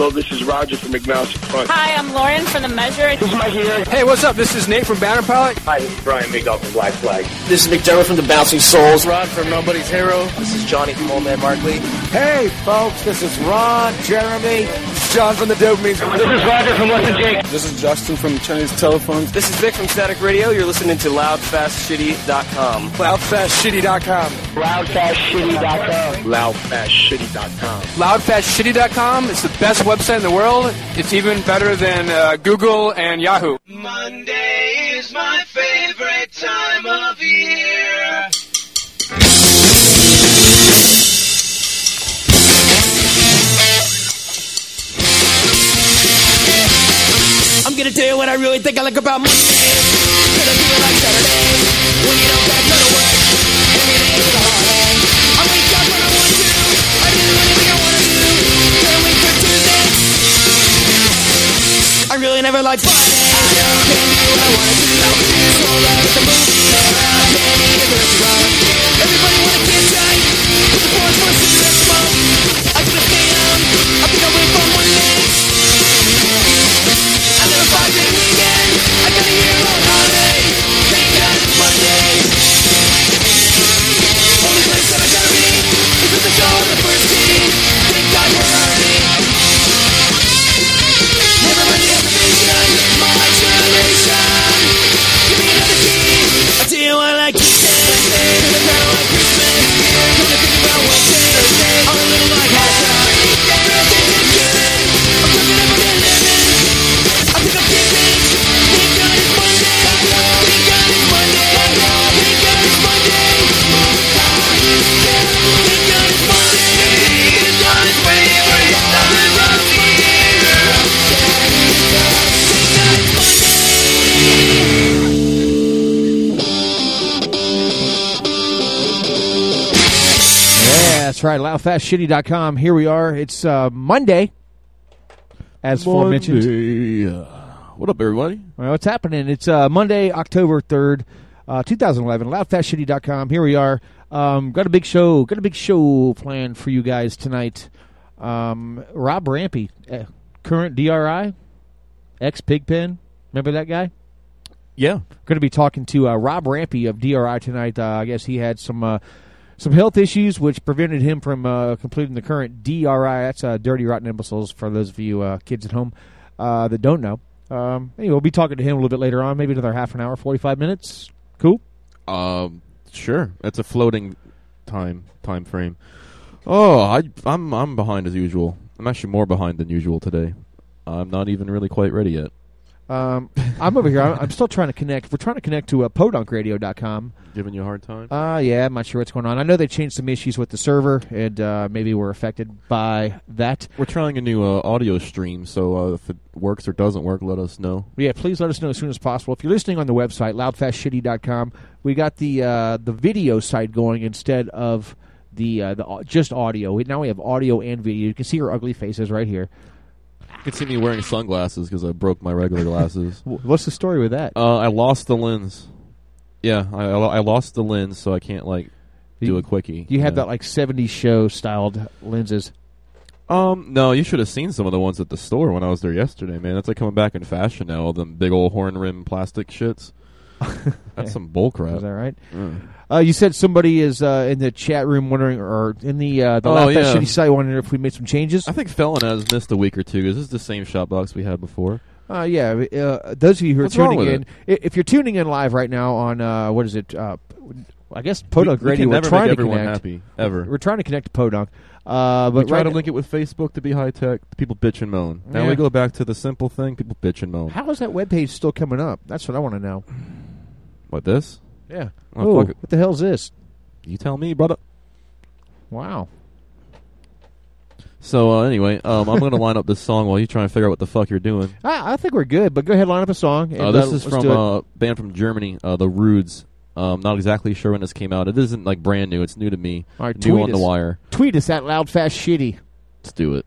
Hello, this is Roger from Agnostic Front. Hi, I'm Lauren from The Measure. This is Mike here. Hey, what's up? This is Nate from Banner Pilot. Hi, this is Brian Miguel from Black Flag. This is McDermott from The Bouncing Souls. Rod from Nobody's Hero. This is Johnny from Old Man Markley. Hey, folks, this is Ron, Jeremy, John from The Dopamines. This is Roger from Less Than Jake. This is Justin from Chinese Telephones. This is Vic from Static Radio. You're listening to LoudFastShitty.com. LoudFastShitty.com. LoudFastShitty.com. LoudFastShitty.com. LoudFastShitty.com. It's the best website in the world. It's even better than uh, Google and Yahoo. Monday is my favorite time of year. Gonna tell you what I really think I like about Mondays. Gonna do it like Saturdays. When you don't got of work. Every day is a holiday. I wake up when I want to. Do. I do anything I wanna do. I for Tuesday. I really never liked Friday. I don't can do what I wanna do. Scroll like the movie. Around candy in the restaurant. Everybody wanna that's right. LoudFastShitty.com. Here we are. It's uh, Monday, as aforementioned. What up, everybody? Well, what's happening? It's uh, Monday, October 3rd, uh, 2011. LoudFastShitty.com. Here we are. Um, got a big show. Got a big show planned for you guys tonight. Um, Rob Rampy, uh, current DRI, ex-Pigpen. Remember that guy? Yeah. Going to be talking to uh, Rob Rampy of DRI tonight. Uh, I guess he had some uh, some health issues which prevented him from uh, completing the current DRI. That's uh, Dirty Rotten Imbeciles for those of you uh, kids at home uh, that don't know. Um, anyway, we'll be talking to him a little bit later on, maybe another half an hour, 45 minutes. Cool? Um, sure. That's a floating time time frame. Oh, I, I'm I'm behind as usual. I'm actually more behind than usual today. I'm not even really quite ready yet. Um, I'm over here. I'm, I'm still trying to connect. We're trying to connect to uh, podunkradio.com. Giving you a hard time? Uh, yeah, I'm not sure what's going on. I know they changed some issues with the server, and uh, maybe we're affected by that. We're trying a new uh, audio stream, so uh, if it works or doesn't work, let us know. Yeah, please let us know as soon as possible. If you're listening on the website, loudfastshitty.com, we got the uh, the video side going instead of the uh, the just audio. We, now we have audio and video. You can see our ugly faces right here. You can see me wearing sunglasses because I broke my regular glasses. What's the story with that? Uh, I lost the lens. Yeah, I, I lost the lens, so I can't like do You- a quickie. You have Yeah. that like 70s show styled lenses. Um, no, you should have seen some of the ones at the store when I was there yesterday, man. That's like coming back in fashion now. All them big old horn rim plastic shits. That's some bull crap. Is that right? Mm. Uh, you said somebody is uh, in the chat room wondering, or in the uh, the Oh, That yeah. Shitty site wondering if we made some changes. I think Felon has missed a week or two Is this the same shop box we had before. Uh, yeah, uh, those of you who are What's wrong tuning in, i- if you're tuning in live right now on uh, what is it? Uh, I guess Podunk we Radio. can we're never trying make to everyone connect. happy, ever. We're trying to connect to Podunk, uh, but we try right to link it with Facebook to be high tech. People bitch and moan. Now Yeah. we go back to the simple thing. People bitch and moan. How is that webpage still coming up? That's what I want to know. What this? Yeah. Oh, Ooh, what the hell is this? You tell me, brother. Wow. So uh, anyway, um, I'm going to line up this song while you try and figure out what the fuck you're doing. I, I think we're good, but go ahead, line up a song. and, Uh, this uh, is from a band from Germany, uh, the Rudes. Um, not exactly sure when this came out. It isn't like brand new. It's new to me. All right, new on us. the wire. Tweet us at Loud Fast Shitty. Let's do it.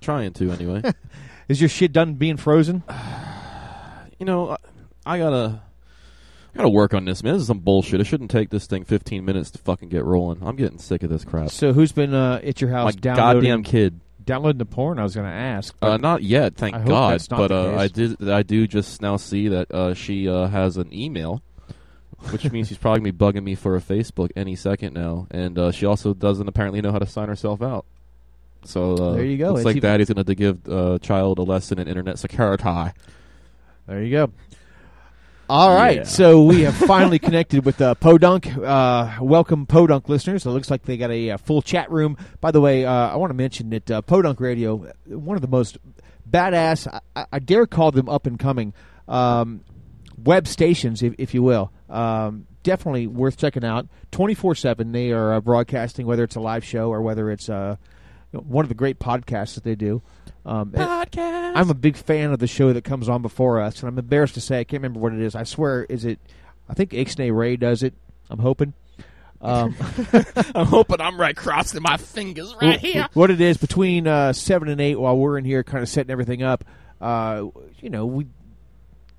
Trying to anyway. Is your shit done being frozen? you know, I, I gotta. I gotta work on this, man. This is some bullshit. It shouldn't take this thing 15 minutes to fucking get rolling. I'm getting sick of this crap. So who's been uh, at your house My downloading? goddamn kid. Downloading the porn? I was going to ask. Uh, not yet, thank I God. But uh, I did. I do just now see that uh, she uh, has an email, which means she's probably gonna be bugging me for a Facebook any second now. And uh, she also doesn't apparently know how to sign herself out. So uh, There you go. Looks It's like Daddy's gonna have to give uh, child a lesson in internet security. There you go. All right, Yeah. so we have finally connected with uh, Podunk. Uh, welcome, Podunk listeners. It looks like they got a, uh full chat room. By the way, uh, I want to mention that uh, Podunk Radio, one of the most badass, I, I dare call them up and coming um, web stations, if, if you will. Um, definitely worth checking out. Twenty four seven, they are uh, broadcasting, whether it's a live show or whether it's uh, know, one of the great podcasts that they do. Um, Podcast. I'm a big fan of the show that comes on before us, and I'm embarrassed to say I can't remember what it is. I swear, is it? I think Ixnay Ray does it. I'm hoping. Um, I'm hoping I'm right, crossing my fingers right here. What it is between uh, seven and eight, while we're in here, kind of setting everything up. Uh, you know, we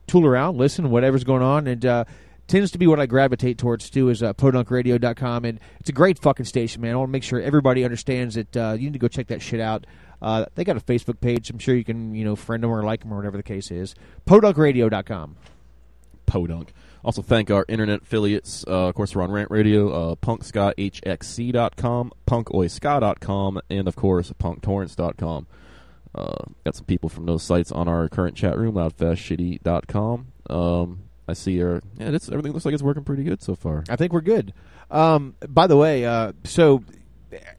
tool around, listen, whatever's going on, and uh, tends to be what I gravitate towards too. Is uh, podunkradio.com, and it's a great fucking station, man. I want to make sure everybody understands that uh, you need to go check that shit out. Uh, they got a Facebook page. I'm sure you can, you know, friend them or like them or whatever the case is. Podunkradio.com. Podunk. Also, thank our internet affiliates. Uh, of course, we're on Rant Radio, uh, punkscahxc.com, punkoiska.com, and of course, punktorrents.com. Uh, got some people from those sites on our current chat room, loudfastshitty.com. Um, I see your yeah, it's, everything looks like it's working pretty good so far. I think we're good. Um, by the way, uh, so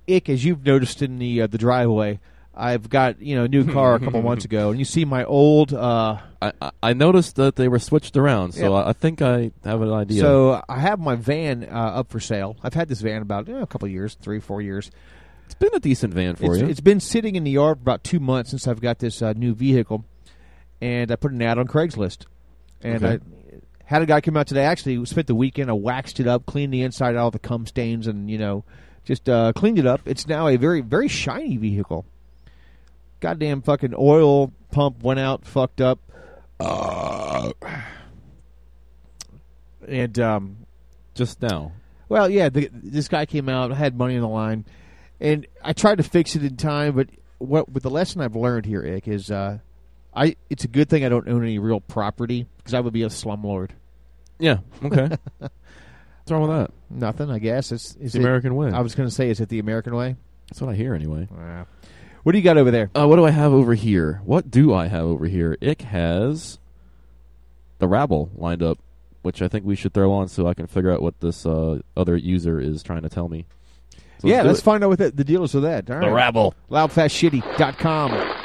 Ick, as you've noticed in the uh, the driveway, I've got you know a new car a couple months ago, and you see my old. Uh, I, I, noticed that they were switched around, so Yeah. I, I think I have an idea. So I have my van uh, up for sale. I've had this van about eh, a couple years, three, four years. it's been a decent van for it's, you. it's been sitting in the yard for about two months since I've got this uh, new vehicle, and I put an ad on Craigslist, and Okay. I had a guy come out today. Actually, spent the weekend. I waxed it up, cleaned the inside, out, all the cum stains, and you know, just uh, cleaned it up. It's now a very, very shiny vehicle. Goddamn fucking oil pump went out, fucked up. Uh, and um, Just now. well, yeah, the, this guy came out, had money on the line, and I tried to fix it in time. But what with the lesson I've learned here, Ick, is uh, I it's a good thing I don't own any real property because I would be a slumlord. Yeah, okay. What's wrong with that? Nothing, I guess. It's, is the it- American way. I was going to say, is it the American way? That's what I hear anyway. What do you got over there? Uh, what do I have over here? What do I have over here? Ick has the rabble lined up, which I think we should throw on so I can figure out what this uh, other user is trying to tell me. So yeah, do let's find out what the, the deal is with that. All right. rabble. Loudfastshitty.com.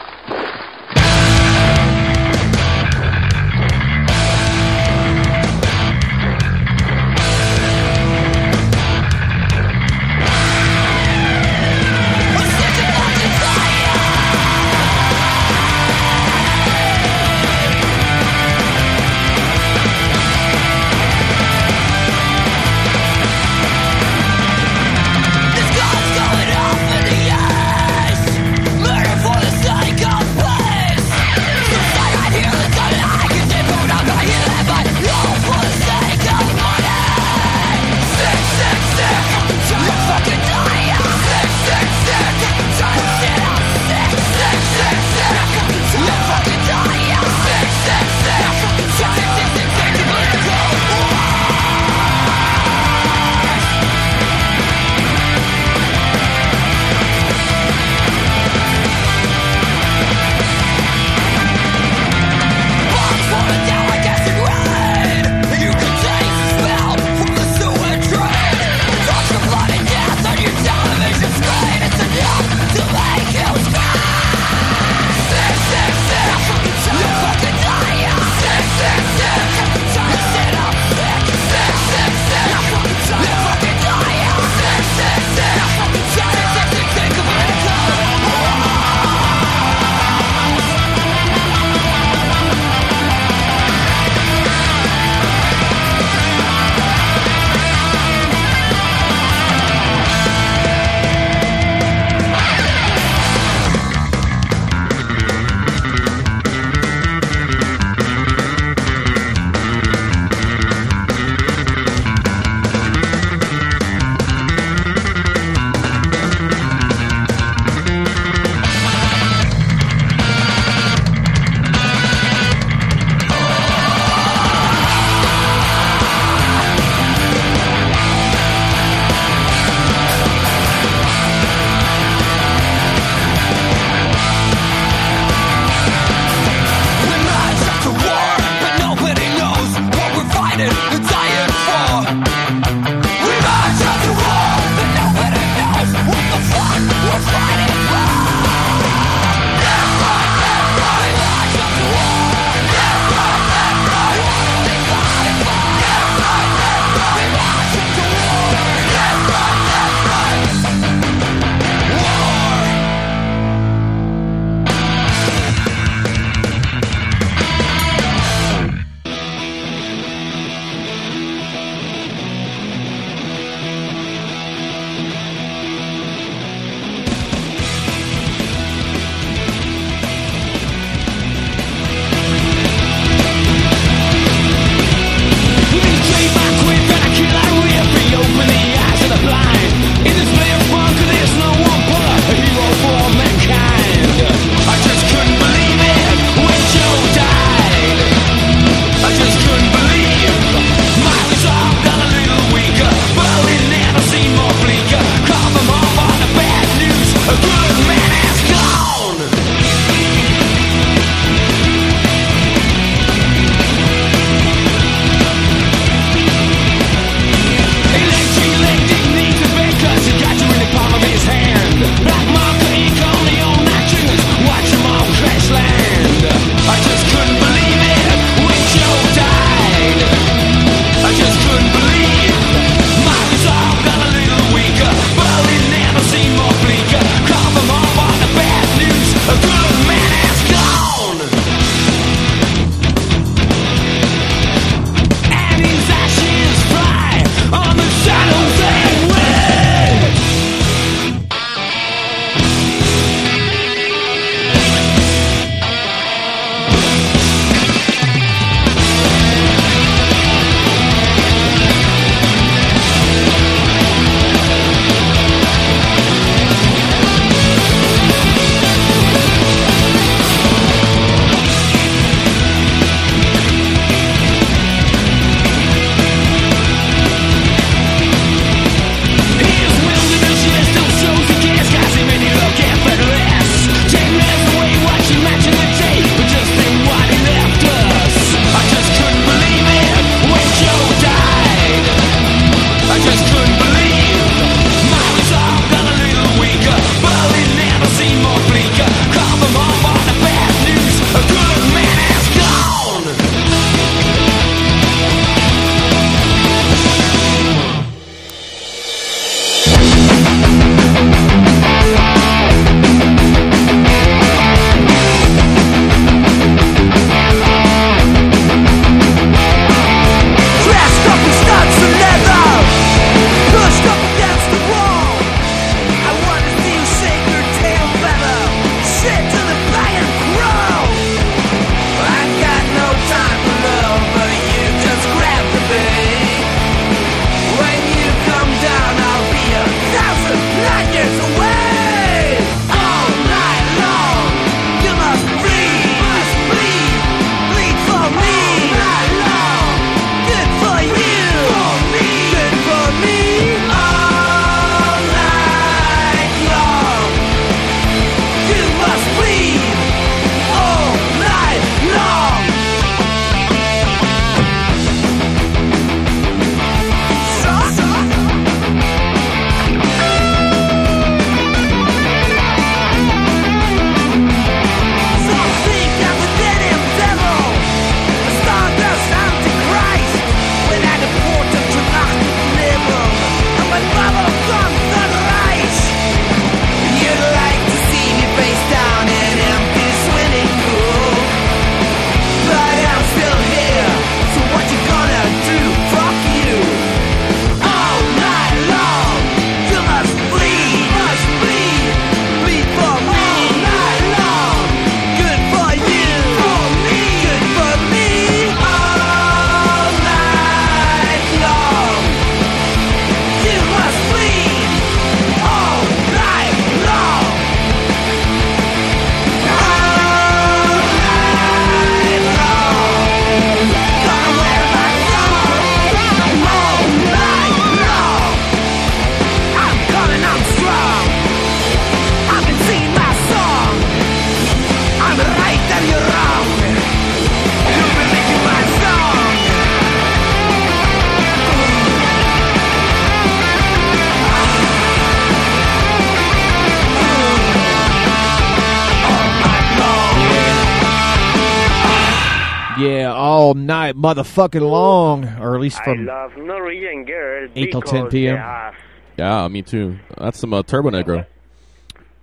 all night, motherfucking long, or at least I from love Norwegian girls 8 till 10 p.m.. Yeah, me too. That's some uh, Turbo Negro.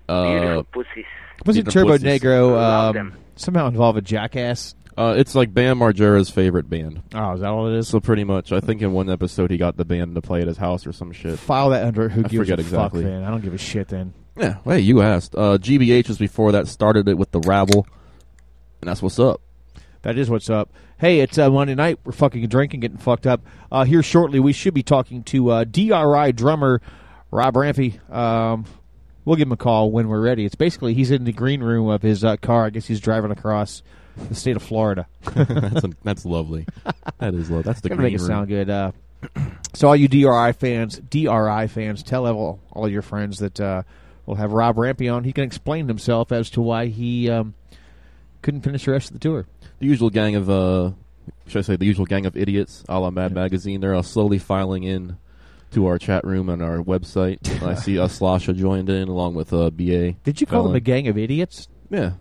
Uh, beautiful pussies. was it Turbo pussies. Negro Love um, somehow involve a jackass? Uh, it's like Bam Margera's favorite band. Oh, is that all it is? So pretty much, I think in one episode he got the band to play at his house or some shit. File that under who I gives forget a exactly. fuck. Then I don't give a shit. Then Yeah, hey, you asked. Uh, GBH was before that. Started it with the Rabble, and that's what's up. That is what's up. Hey, it's uh, Monday night. We're fucking drinking, getting fucked up. Uh, here shortly, we should be talking to uh, DRI drummer Rob Rampy. Um, we'll give him a call when we're ready. It's basically he's in the green room of his uh, car. I guess he's driving across the state of Florida. that's, a, that's lovely. That is lovely. That's the Gonna green make it room. sound good. Uh, so all you DRI fans, DRI fans, tell all, all your friends that uh, we'll have Rob Rampy on. He can explain himself as to why he um, couldn't finish the rest of the tour. The usual gang of, uh, should I say, the usual gang of idiots, a la Mad Magazine. They're all slowly filing in to our chat room and our website. I see uh, Slasha joined in along with uh, BA. Did you call them a gang of idiots? Yeah,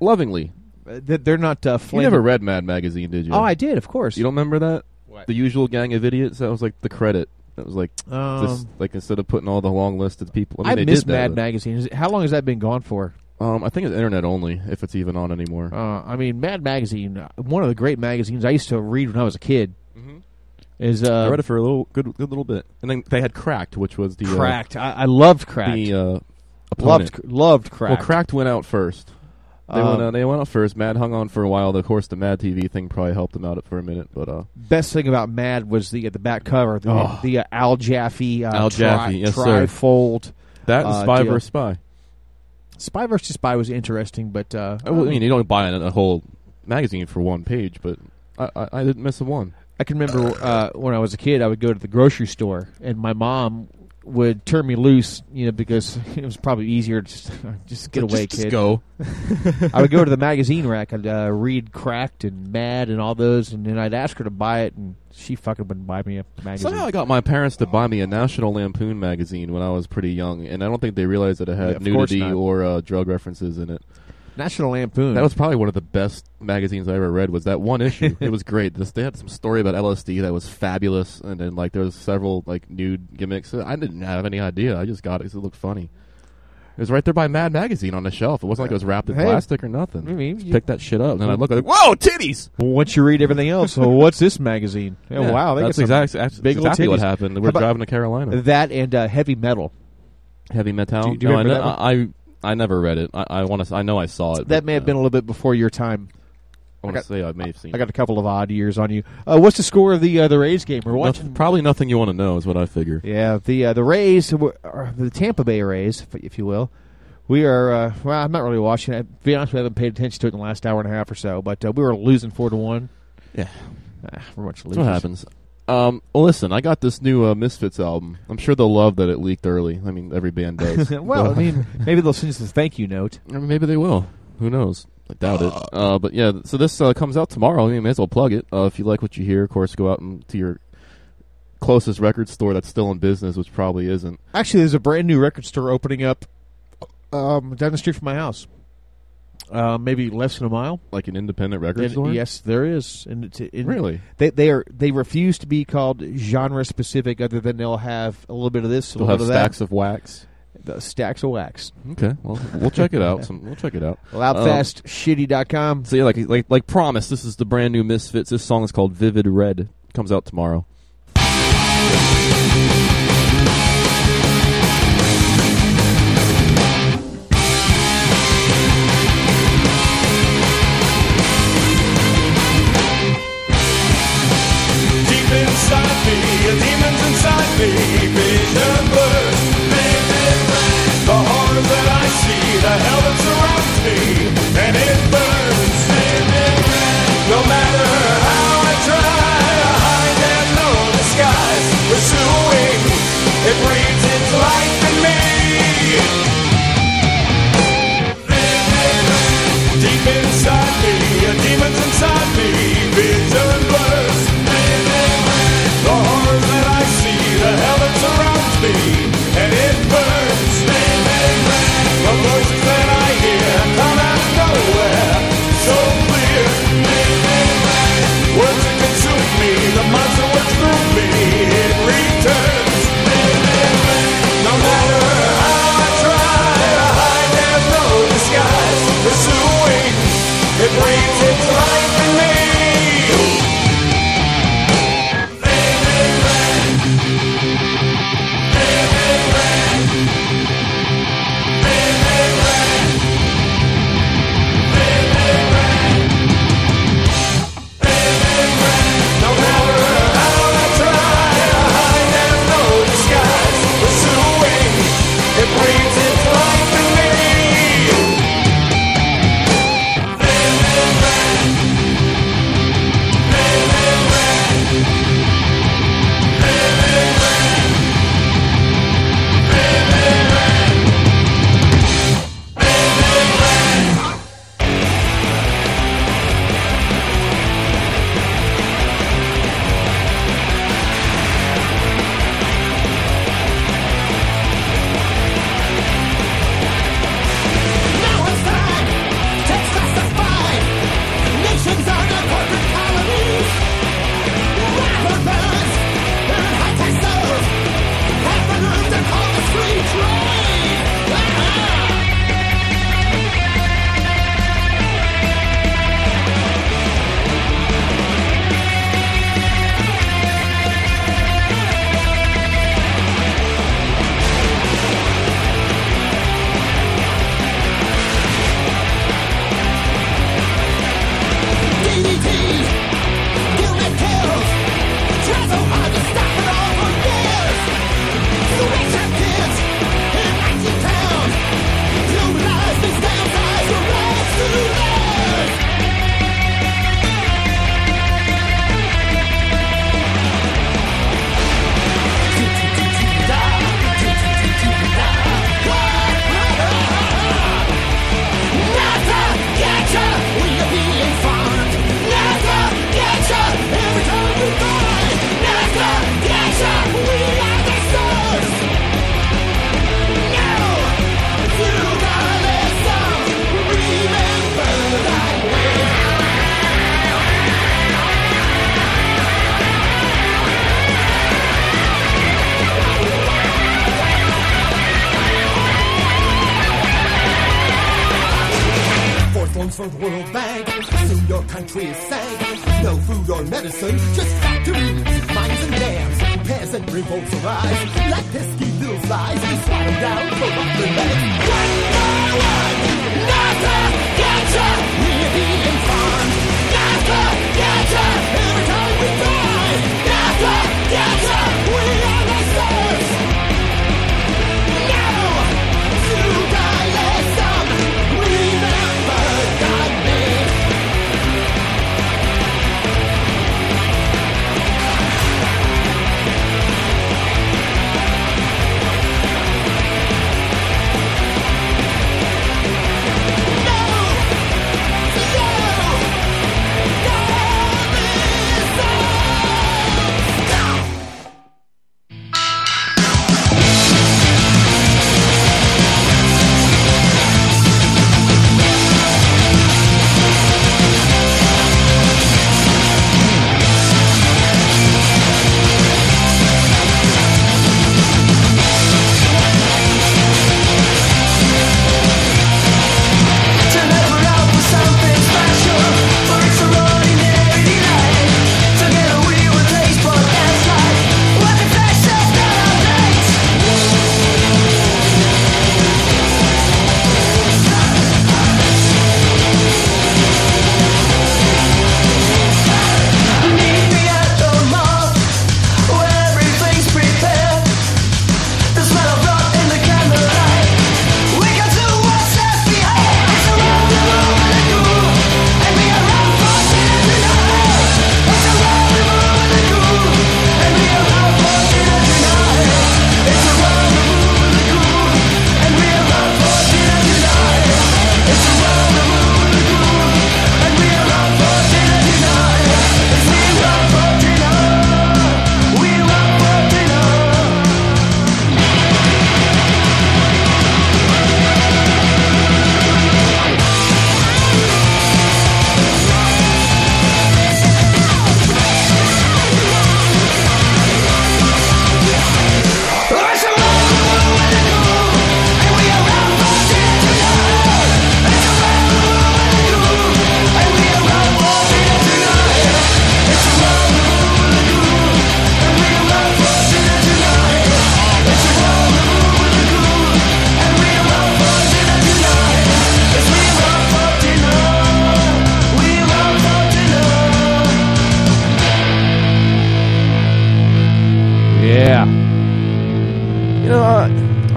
lovingly. Uh, they're not uh, You never read Mad Magazine, did you? Oh, I did, of course. You don't remember that? What? The usual gang of idiots. That was like the credit. That was like Um, this, like instead of putting all the long list of people. I I, mean, they miss did that, Mad but- Magazine. How long has that been gone for? Um, I think it's internet only if it's even on anymore. Uh, I mean, Mad Magazine, uh, one of the great magazines I used to read when I was a kid. Is uh, I read it for a little good, good little bit, and then they had Cracked, which was the uh, Cracked. I, I loved Cracked. The uh, loved loved Cracked. Well, Cracked went out first. They Um, went out, they went out first. Mad hung on for a while. Of course, the Mad TV thing probably helped them out for a minute, but uh, Best thing about Mad was the the back cover, the, Oh. the uh, Al Jaffee, uh, Al tri- Jaffee, yes, sir. trifold. that and uh, Spy vs Spy. Spy versus Spy was interesting, but uh, I, well, I mean, you don't buy a, a whole magazine for one page, but I, I, I didn't miss a one. I can remember uh, when I was a kid, I would go to the grocery store, and my mom would turn me loose, you know, because it was probably easier to just, just get Just- away, just kid. go. I would go to the magazine rack, I'd uh, read Cracked and Mad and all those, and then I'd ask her to buy it, and she fucking wouldn't buy me a magazine. Somehow I got my parents to buy me a National Lampoon magazine when I was pretty young, and I don't think they realized that it had course nudity or uh, drug references in it. National Lampoon. That was probably one of the best magazines I ever read. Was that one issue? it was great. This, they had some story about LSD that was fabulous, and then like there was several like nude gimmicks. I didn't have any idea. I just got it because it looked funny. It was right there by Mad Magazine on the shelf. It wasn't like it was wrapped in Hey, plastic or nothing. I mean, Just you- pick that shit up, and then I look like, whoa, titties! Well, once you read everything else, so what's this magazine? Oh, Yeah, wow, they that's got some exact- that's big old exactly what happened. How We're driving to Carolina. That and uh, heavy metal. Heavy metal. Do you- do you no, I, remember ne- that I, I never read it. I, I want to. I know I saw it. That but, may have uh, been a little bit before your time. I want to say I may have seen. I got a couple of odd years on you. Uh, what's the score of the uh, the Rays game? We're watching. Probably nothing you want to know is what I figure. Yeah, the uh, the Rays, the Tampa Bay Rays, if- if you will. We are. Uh, well, I'm not really watching it. To be honest, we haven't paid attention to it in the last hour and a half or so. But uh, we were losing four to one. Yeah, ah, we're much That's what happens. Um, well, listen, I got this new uh, Misfits album. I'm sure they'll love that it leaked early. I mean, every band does. well, I mean, maybe they'll send us a thank you note. Or maybe they will. Who knows? I doubt it. Uh, but yeah, so this uh, comes out tomorrow. You may as well plug it. Uh, if you like what you hear, of course, go out and to your closest record store that's still in business, which probably isn't. Actually, there's a brand new record store opening up um, down the street from my house. Uh, maybe less than a mile. Like an independent record And- store. Yes, there is. And it's, in, Really? they they are they refuse to be called genre specific. Other than they'll have a little bit of this, a They'll little have bit of stacks that. of wax. The stacks of wax. Okay, well, we'll check it out. Some, we'll check it out. Loudfastshitty.com. So yeah, like like like promised, this is the brand new Misfits. This song is called "Vivid Red." Comes out tomorrow. Me, demons inside me, vision blurs, vivid red. The horrors that I see, the hell that surrounds me, and it burns. No matter how I try to hide and no disguise, pursuing, it breathes its life in me. Deep inside me, a demons inside me, vision blurs,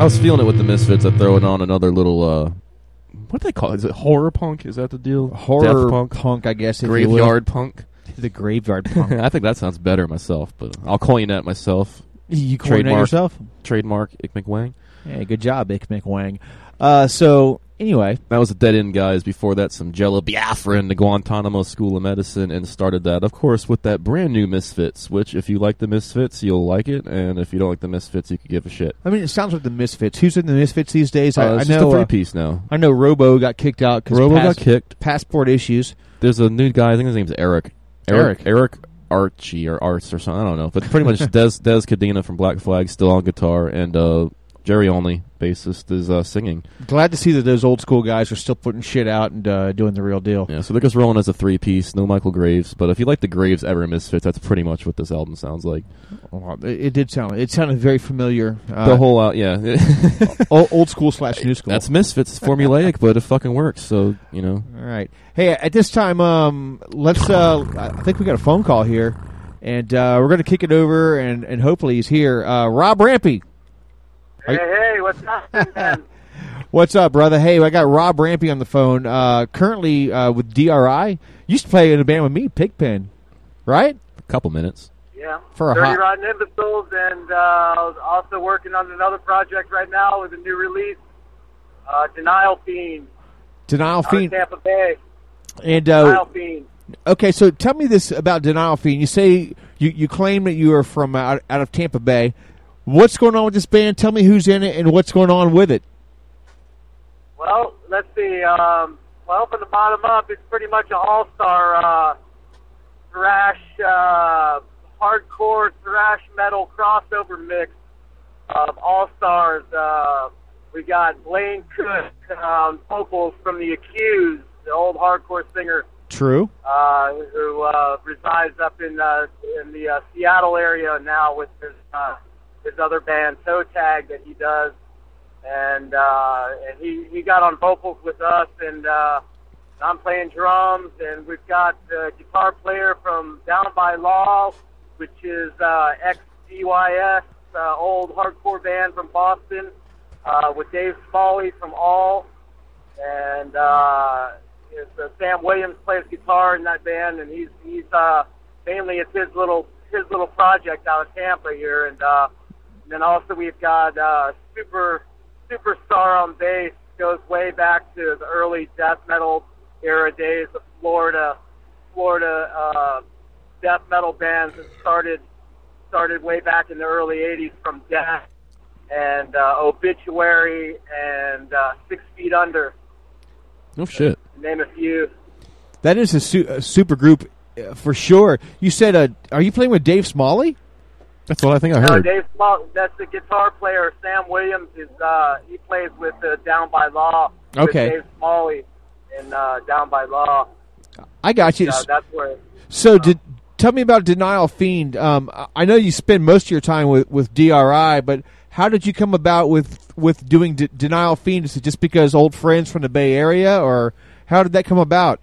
I, I was feeling it with the Misfits. I throwing on another little. uh What do they call it? Is it horror punk? Is that the deal? Horror Death punk, punk, I guess. if you graveyard punk. The graveyard punk. I think that sounds better myself, but I'll coin that myself. You coin that yourself? Trademark Ick McWang. Hey, good job, Ick McWang. Uh, so anyway, That was a Dead End guys. Before that, some Jello Biafra in the Guantanamo School of Medicine, and started that, of course, with that brand new Misfits. Which, if you like the Misfits, you'll like it, and if you don't like the Misfits, you could give a shit. I mean, it sounds like the Misfits. Who's in the Misfits these days? Uh, I, I know just a three uh, piece now. I know Robo got kicked out because Robo got kicked. Passport issues. There's a new guy. I think his name's Eric. Eric. Eric Archie or Arts or something. I don't know, but pretty much Dez Dez Cadena from Black Flag still on guitar, and uh, Jerry Only bassist is uh, singing. Glad to see that those old school guys are still putting shit out and uh, doing the real deal. Yeah, so they're just rolling as a three piece. No Michael Graves, but if you like the Graves ever Misfits, that's pretty much what this album sounds like. It, it did sound. It sounded very familiar. Uh, the whole, uh, yeah, old, old school slash new school. That's Misfits. Formulaic, but it fucking works. So you know. All right. Hey, at this time, um, let's. Uh, I think we got a phone call here, and uh, we're going to kick it over, and and hopefully he's here. Uh, Rob Rampy. Hey, hey, what's up, man? What's up, brother? Hey, I got Rob Rampy on the phone. Uh, currently uh, with DRI. Used to play in a band with me, Pigpen, right? A couple minutes. Yeah. For a Dirty hot- Rotten Imbeciles, and uh, I was also working on another project right now with a new release, uh, Denial Fiend. Denial out of Fiend. Tampa Bay. And uh, Denial Fiend. Okay, so tell me this about Denial Fiend. You say you, you claim that you are from out, out of Tampa Bay. What's going on with this band? Tell me who's in it and what's going on with it. Well, let's see. Um, well, from the bottom up, it's pretty much an all-star uh, thrash, uh, hardcore thrash metal crossover mix of all-stars. Uh, we got Blaine Cook, um, vocals from The Accused, the old hardcore singer. True. uh, who uh, resides up in uh, in the uh, Seattle area now with his uh, his other band Toe Tag that he does, and uh, and he he got on vocals with us, and uh, I'm playing drums, and we've got the guitar player from Down by Law, which is uh, ex uh, old hardcore band from Boston, uh, with Dave Smalley from All, and uh, is, uh, Sam Williams plays guitar in that band, and he's he's uh, mainly it's his little his little project out of Tampa here, and, uh, and then also we've got uh, super superstar on bass goes way back to the early death metal era days of Florida Florida uh, death metal bands that started started way back in the early '80s from Death and uh, Obituary and uh, Six Feet Under. Oh shit. Name a few. That is a, su- a super group uh, for sure. You said, uh, are you playing with Dave Smalley? That's what I think I No, heard. Dave Small, that's the guitar player. Sam Williams is uh, he plays with uh, Down by Law. Okay. Dave Smalley in uh, Down by Law. I got you. Uh, that's where. So, did tell me about Denial Fiend. Um, I- I know you spend most of your time with, with DRI, but how did you come about with with doing D- Denial Fiend? Is it just because old friends from the Bay Area, or how did that come about?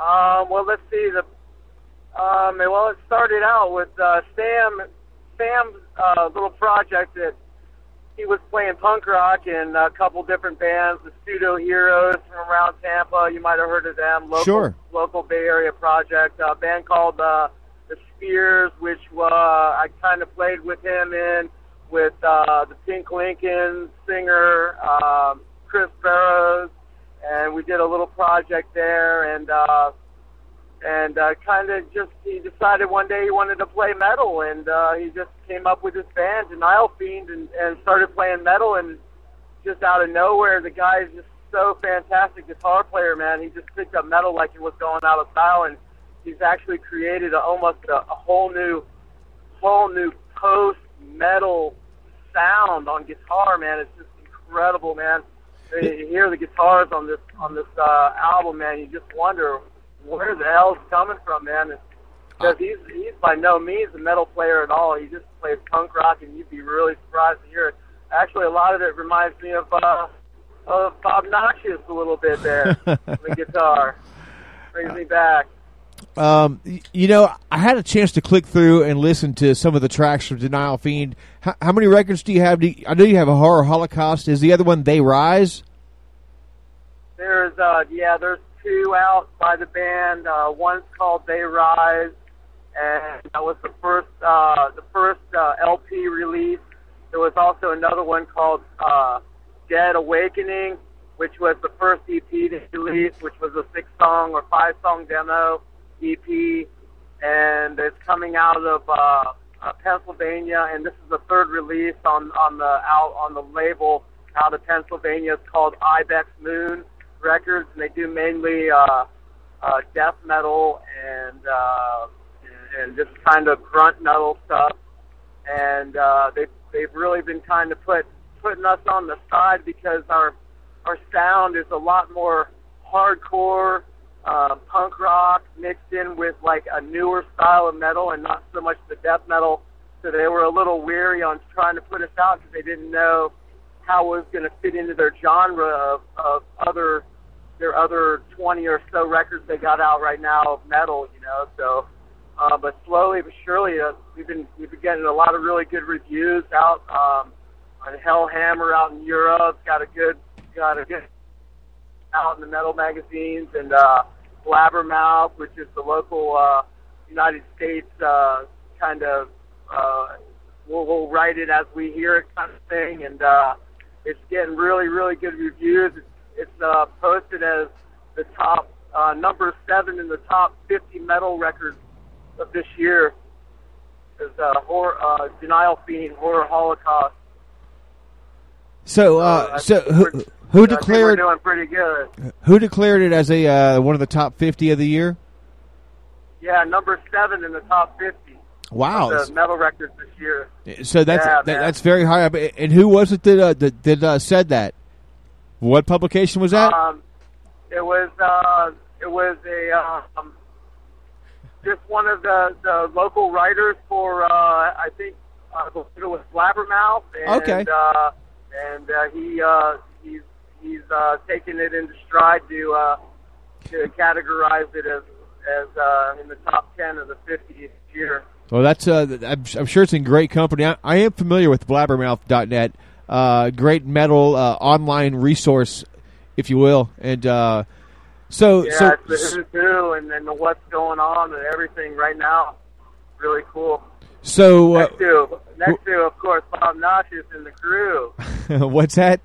Um, well, let's see. The um, well, it started out with uh, Sam. Sam's uh, little project that he was playing punk rock in a couple different bands, the Pseudo Heroes from around Tampa. You might have heard of them. Local, Sure. Local Bay Area project. A band called uh, the Spears, which uh, I kind of played with him in with uh, the Pink Lincoln singer um, Chris Barrows, and we did a little project there, and uh, and uh, kind of just he decided one day he wanted to play metal, and uh, he just came up with his band Denial Fiend, and, and started playing metal, and just out of nowhere, the guy's just so fantastic guitar player, man. He just picked up metal like it was going out of style, and he's actually created a, almost a, a whole new, whole new post metal sound on guitar, man. It's just incredible, man. You hear the guitars on this on this uh, album, man. You just wonder where the hell's coming from, man. Because he's he's by no means a metal player at all. He just plays punk rock, and you'd be really surprised to hear it. Actually, a lot of it reminds me of uh, of Obnoxious a little bit there. On the guitar brings me back. Um, you know, I had a chance to click through and listen to some of the tracks from Denial Fiend. How, how many records do you have? Do you- I know you have a Horror Holocaust. Is the other one They Rise? There's uh yeah, there's two out by the band. Uh, one's called They Rise, and that was the first uh, the first uh, LP release. There was also another one called uh, Dead Awakening, which was the first EP they released, which was a six song or five song demo EP, and it's coming out of uh, uh, Pennsylvania, and this is the third release on on the out on the label out of Pennsylvania. It's called Ibex Moon Records, and they do mainly uh, uh, death metal and uh, and just kind of grunt metal stuff. And uh, they they've really been kind of put putting us on the side because our our sound is a lot more hardcore uh, punk rock mixed in with like a newer style of metal and not so much the death metal. So they were a little weary on trying to put us out because they didn't know how it was going to fit into their genre of, of other their other 20 or so records they got out right now of metal, you know. So, uh, but slowly but surely, uh, we've been we've been getting a lot of really good reviews out um, on Hellhammer out in Europe. Got a good got a good out in the metal magazines and uh, Blabbermouth, which is the local uh, United States uh, kind of uh, we'll, we'll write it as we hear it kind of thing, and uh, it's getting really really good reviews. It's, it's uh, posted as the top uh, number seven in the top 50 metal records of this year. Is uh, horror, uh, Denial Fiend, Horror Holocaust. So, uh, I so who, who declared doing pretty good. who declared it as a uh, one of the top fifty of the year? Yeah, number seven in the top 50. Wow. the metal records this year. So that's Yeah, that, that's very high up. And who was it that uh, that, that uh, said that? What publication was that? Um, it was uh, it was a um, just one of the the local writers for uh, I think uh, it was Blabbermouth, and Okay. uh, and uh, he uh, he's he's uh, taken it into stride to uh, to categorize it as as uh, in the top ten of the 50th year. Well, that's uh, I'm, I'm sure it's in great company. I, I am familiar with Blabbermouth.net. Uh, great metal uh, online resource, if you will, and uh, so Yeah, so it's the who and then the what's going on and everything right now. Really cool. so uh, Next to next to of course Bob Noxious and the crew. what's that?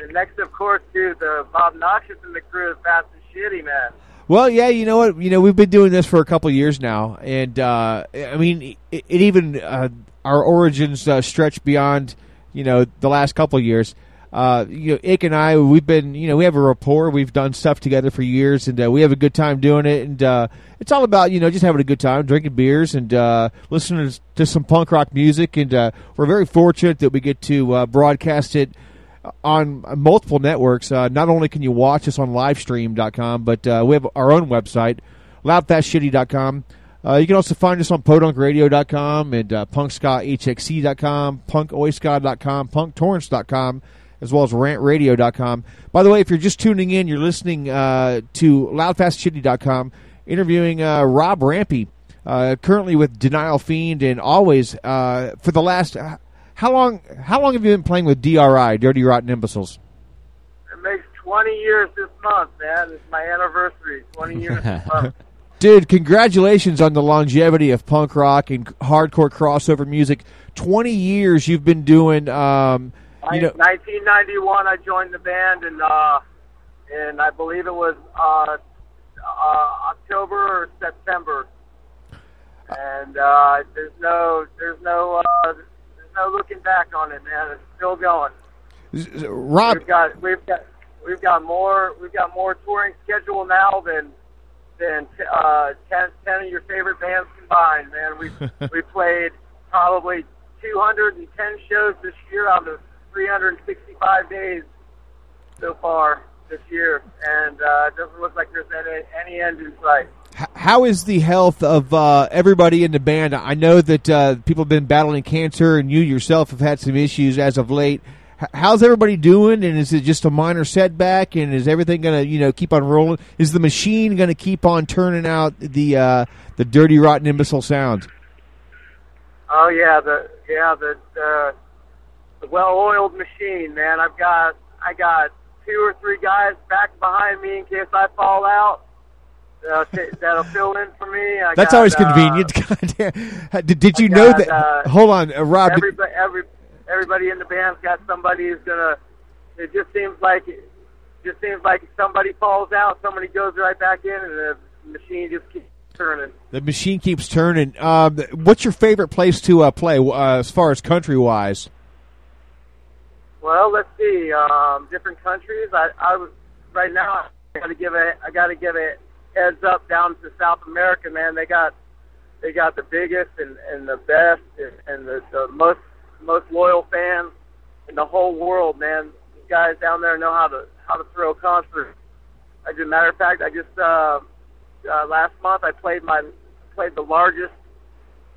And next of course to the Bob Noxious and the crew is fast and shitty man. Well, yeah, you know what? You know, we've been doing this for a couple of years now, and uh, I mean, it, it even uh, our origins uh, stretch beyond you know the last couple years. Uh, you know, Ike and I, we've been, you know, we have a rapport. We've done stuff together for years, and uh, we have a good time doing it. And uh, it's all about, you know, just having a good time, drinking beers, and uh, listening to some punk rock music. And uh, we're very fortunate that we get to uh, broadcast it on multiple networks. Uh, not only can you watch us on livestream.com, but uh, we have our own website, loudfastshitty.com. Uh, you can also find us on podunkradio.com and uh, punkscahxc.com, punkoiska.com, punktorrents.com, as well as rantradio.com. By the way, if you're just tuning in, you're listening uh, to loudfastshitty.com, interviewing uh, Rob Rampy, uh, currently with Denial Fiend, and always uh, for the last. How long? How long have you been playing with DRI, Dirty Rotten Imbeciles? It makes 20 years this month, man. It's my anniversary. 20 years this month. Dude, congratulations on the longevity of punk rock and hardcore crossover music. Twenty years you've been doing. Um, you know, 1991, I joined the band, and uh, and I believe it was uh, uh, October or September. And uh, there's no there's no uh, there's no looking back on it, man. It's still going. Rob, We've got we've got we've got more we've got more touring schedule now than than uh, 10, 10 of your favorite bands combined. Man, we we played probably 210 shows this year out of 365 days so far this year, and uh, it doesn't look like there's any any end in sight. how is the health of uh, everybody in the band? I know that uh, people have been battling cancer, and you yourself have had some issues as of late. How's everybody doing? And is it just a minor setback? And is everything going to, you know, keep on rolling? Is the machine going to keep on turning out the uh, the dirty, rotten, imbecile sound? Oh yeah, the yeah the uh, the well-oiled machine, man. I've got I got two or three guys back behind me in case I fall out. Uh, that'll fill in for me. I That's got, always uh, convenient. Did, did you I know got, that? uh, hold on, uh, Rob. every everybody in the band's got somebody who's gonna. It just seems like it just seems like somebody falls out, somebody goes right back in, and the machine just keeps turning. The machine keeps turning. Um, what's your favorite place to uh, play uh, as far as country wise? Well, let's see. Um, different countries. I, I was right now. I got to give a. I got to give a heads up down to South America, man. They got they got the biggest and, and the best and, and the, the most most loyal fans in the whole world, man. These guys down there know how to how to throw a concert. I just matter of fact, I just uh, uh, last month I played my played the largest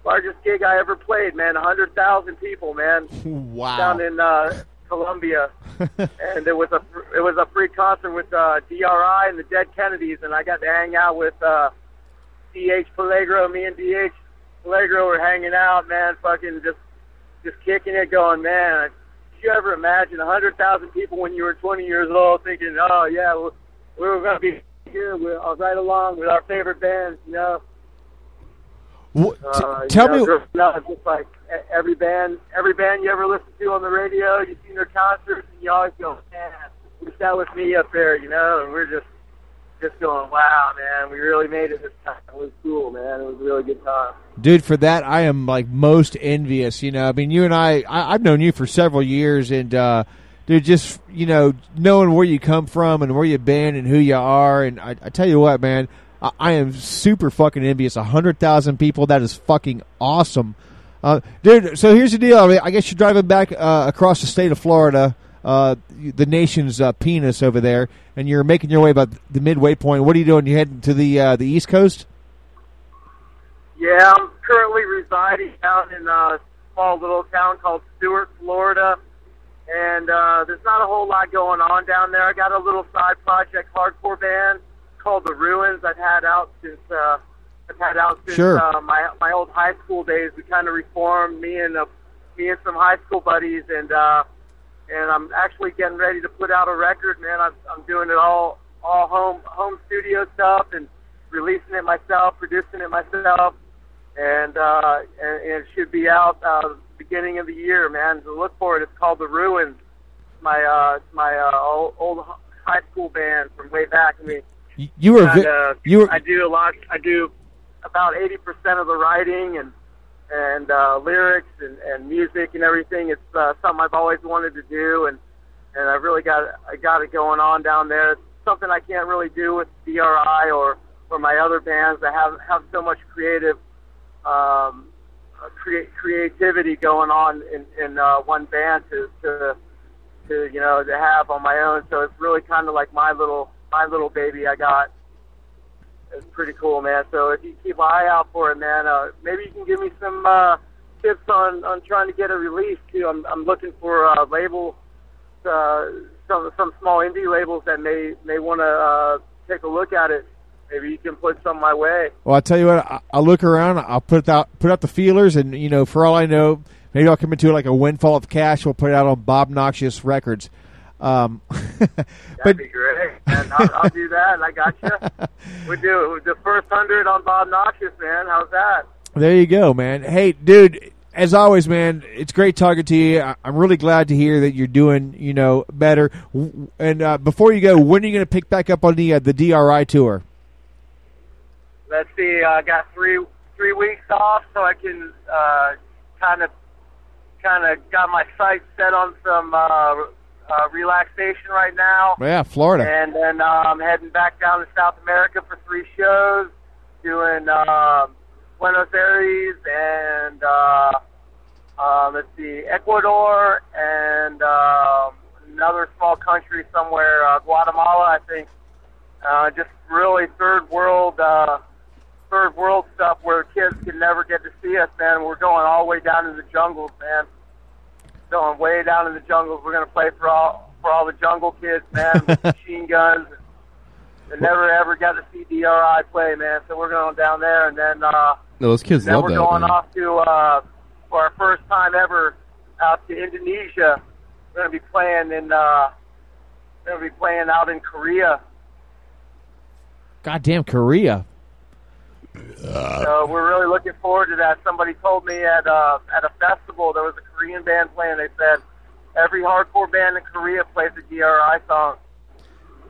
largest gig I ever played, man. A hundred thousand people, man. Wow. Down in uh, Colombia, and it was a it was a free concert with uh, DRI and the Dead Kennedys, and I got to hang out with uh, DH Peligro. Me and DH Peligro were hanging out, man. Fucking just just kicking it, going, man. Did you ever imagine a hundred thousand people when you were 20 years old, thinking, oh yeah, we we were gonna be here, we're right along with our favorite bands, you know? Wh- t- Uh, tell know, me, up, it's just like every band, every band you ever listen to on the radio, you've seen their concerts, and you always go, man, wish that was me up there, you know. And we're just, just going, wow, man, we really made it this time. It was cool, man. It was a really good time. dude. For that, I am like most envious. You know, I mean, you and I, I I've known you for several years, and uh, dude, just you know, knowing where you come from and where you've been and who you are, and I, I tell you what, man, I, I am super fucking envious. A hundred thousand people, that is fucking awesome. Uh, dude, so here's the deal. I, mean, I guess you're driving back uh, across the state of Florida. Uh, the nation's uh, penis over there, and you're making your way about the midway point. What are you doing? You heading to the uh, the East Coast? Yeah, I'm currently residing down in a small little town called Stuart, Florida, and uh, there's not a whole lot going on down there. I got a little side project hardcore band called The Ruins. I've had out since uh, I've had out since Sure. uh, my my old high school days. We kind of reformed me and uh, me and some high school buddies, and uh, and I'm actually getting ready to put out a record, man. I'm I'm doing it all all home home studio stuff and releasing it myself, producing it myself, and uh, and, and it should be out uh, beginning of the year, man. So look for it. It's called The Ruins. It's my uh, it's my uh, old, old high school band from way back. I mean, You, you were and, uh, you were I do a lot. I do about eighty percent of the writing and and uh, lyrics and, and music and everything. It's uh, something I've always wanted to do, and and I've really got I got it going on down there. It's something I can't really do with DRI or or my other bands that have have so much creative um, uh, crea- creativity going on in in uh, one band to to to you know to have on my own. So it's really kind of like my little my little baby I got. It's pretty cool, man. So if you keep an eye out for it, man, uh, maybe you can give me some uh, tips on on trying to get a release too. I'm I'm looking for uh, label uh, some some small indie labels that may may want to uh, take a look at it. Maybe you can put some my way. Well, I tell you what, I, I'll look around. I'll put out put out the feelers, and you know, for all I know, maybe I'll come into like a windfall of cash. We'll put it out on Bob Noxious Records. Um, That'd but be great, and I'll, I'll do that. I got you. We do the first hundred on Bob Noxious, man. How's that? there you go, man. Hey, dude. As always, man, it's great talking to you. I'm really glad to hear that you're doing, you know, better. And uh, before you go, when are you going to pick back up on the uh, the DRI tour? Let's see. I got three three weeks off, so I can kind of kind of got my sights set on some uh, relaxation right now. Yeah, Florida. And then I'm heading back down to South America for three shows, doing um, Buenos Aires and uh, uh, let's see, Ecuador and um, another small country somewhere, uh, Guatemala, I think. Uh, just really third world, uh, third world stuff where kids can never get to see us, man. We're going all the way down in the jungles, man. Going way down in the jungles. We're gonna play for all for all the jungle kids, man, with machine guns. They never ever got to see DRI play, man. So we're going down there, and then uh, No, those kids then love we're that. going man. off to uh, for our first time ever out to Indonesia. We're gonna be playing in uh, we're gonna be playing out in Korea. Goddamn Korea. So we're really looking forward to that. Somebody told me at uh, at a festival there was a Korean band playing. They said every hardcore band in Korea plays a DRI song.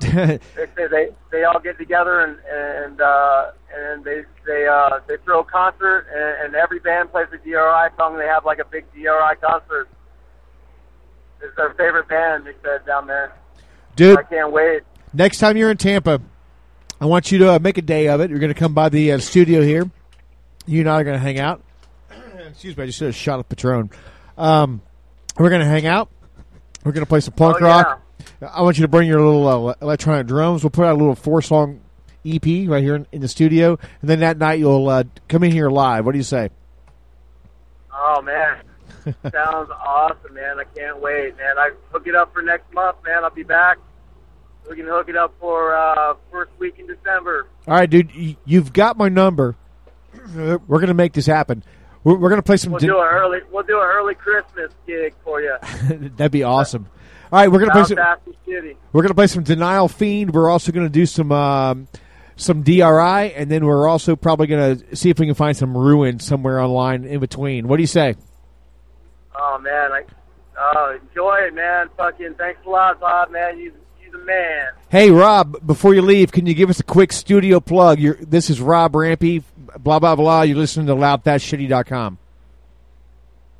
They say they they all get together and and uh, and they they uh, they throw a concert and, and every band plays a DRI song. They have like a big DRI concert. It's their favorite band. They said down there. Dude. I can't wait. Next time you're in Tampa, I want you to uh, make a day of it. You're going to come by the uh, studio here. You and I are going to hang out. Excuse me, I just did a shot of Patron. Um, we're going to hang out. We're going to play some punk Oh, rock. I want you to bring your little uh, electronic drums. We'll put out a little four song EP right here in, in the studio, and then that night you'll uh, come in here live. What do you say? Oh man, sounds awesome, man! I can't wait, man. I hook it up for next month, man. I'll be back. We can hook it up for uh, first week in December. All right, dude, you've got my number. We're going to make this happen. We're, we're going to play some. We'll do an early. We'll do an early Christmas gig for you. That'd be awesome. All right, we're going to play some. City. We're going to play some Denial Fiend. We're also going to do some um, some DRI, and then we're also probably going to see if we can find some ruin somewhere online in between. What do you say? Oh man, I uh, enjoy it, man. Fucking thanks a lot, Bob. Man, you you the man. Hey, Rob, before you leave, can you give us a quick studio plug? You're, this is Rob Rampy, blah, blah, blah. You're listening to loudfastshitty.com.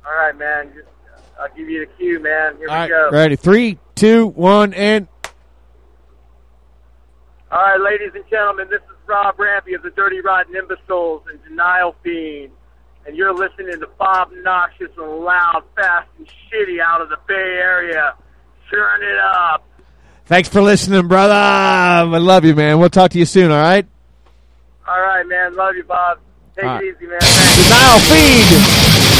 All right, man. Just, I'll give you the cue, man. Here All we right, go. ready? Three, two, one, and All right, ladies and gentlemen, this is Rob Rampy of the Dirty Rotten Imbeciles and Denial Fiend, and you're listening to Bob Noxious and Loud, Fast, and Shitty out of the Bay Area. Turn it up. Thanks for listening, brother. I love you, man. We'll talk to you soon, all right? All right, man. Love you, Bob. Take All right. it easy, man. Denial Fiend.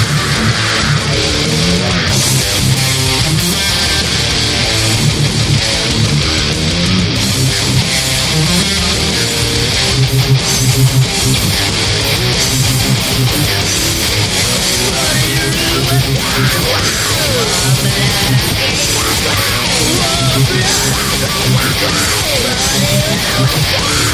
I'm sorry.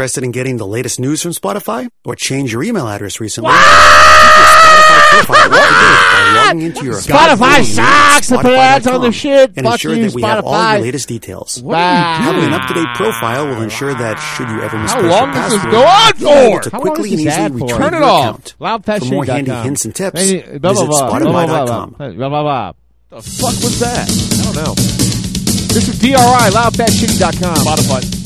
Interested in getting the latest news from Spotify? Or change your email address recently? Keep your Spotify profile up to date by logging into your Spotify account sucks to put ads on their shit. and Fuck ensure you, that we have all Spotify. your latest details. What Having an up-to-date profile will ensure that should you ever misplace long your does this password, go on you'll be able for? to How quickly is and this easily ad retrieve Turn it your off. account. Loudfastshitty.com. For more handy hints and tips, Hey, visit Spotify.com. The fuck was that? I don't know. This is DRI, loudfastshitty.com. Spotify.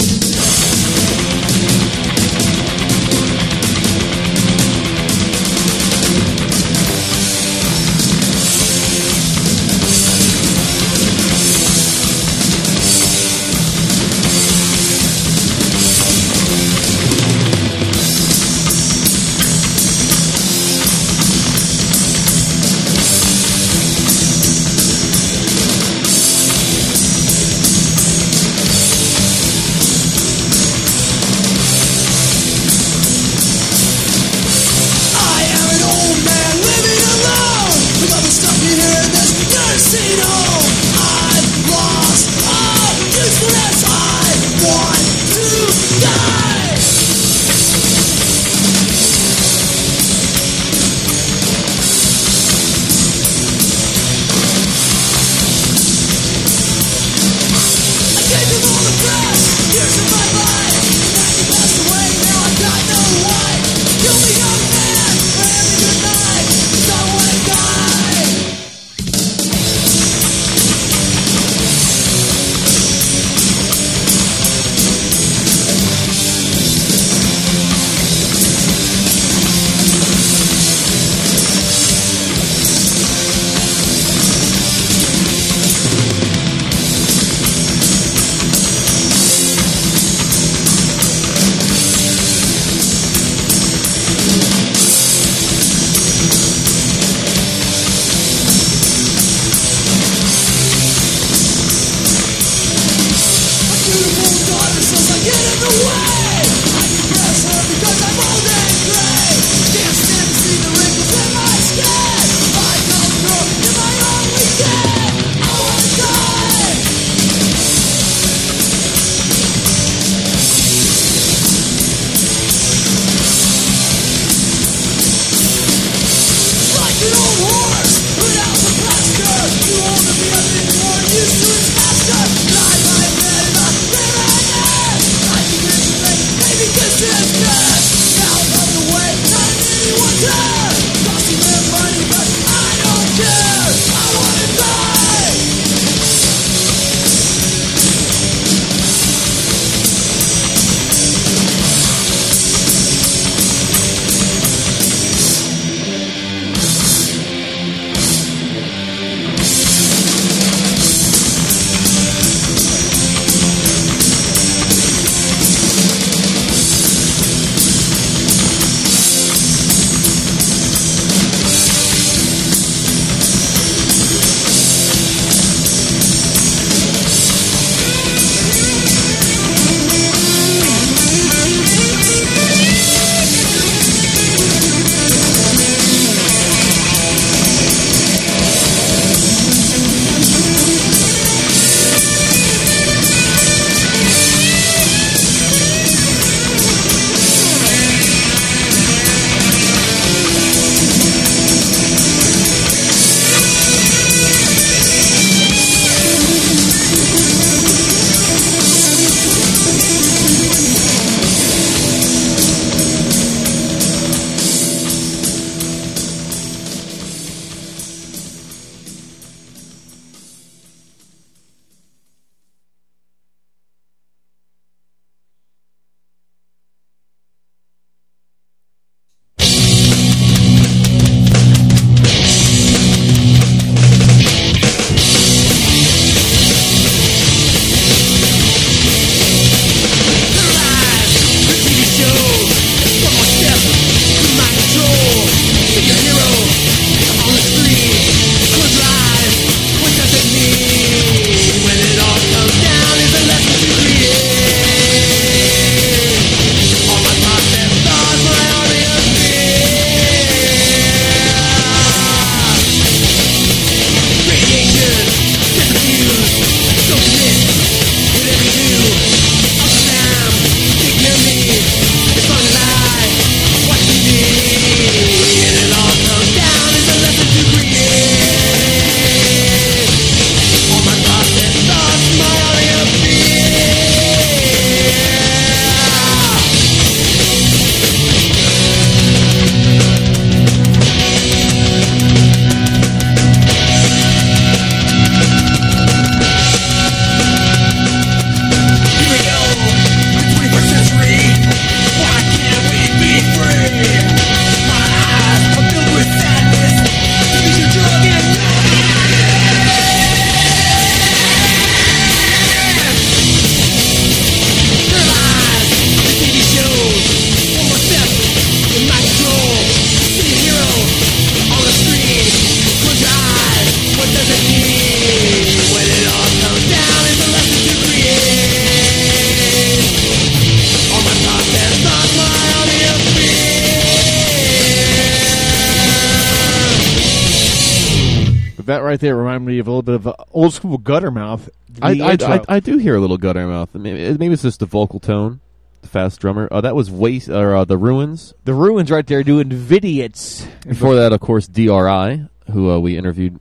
Bit of old school Guttermouth. I, I. I, I do hear a little Guttermouth. Maybe, maybe it's just the vocal tone, the fast drummer. Uh, that was waste or uh, the Ruins. The Ruins right there doing Vidiots. Before that, of course, DRI, who uh, we interviewed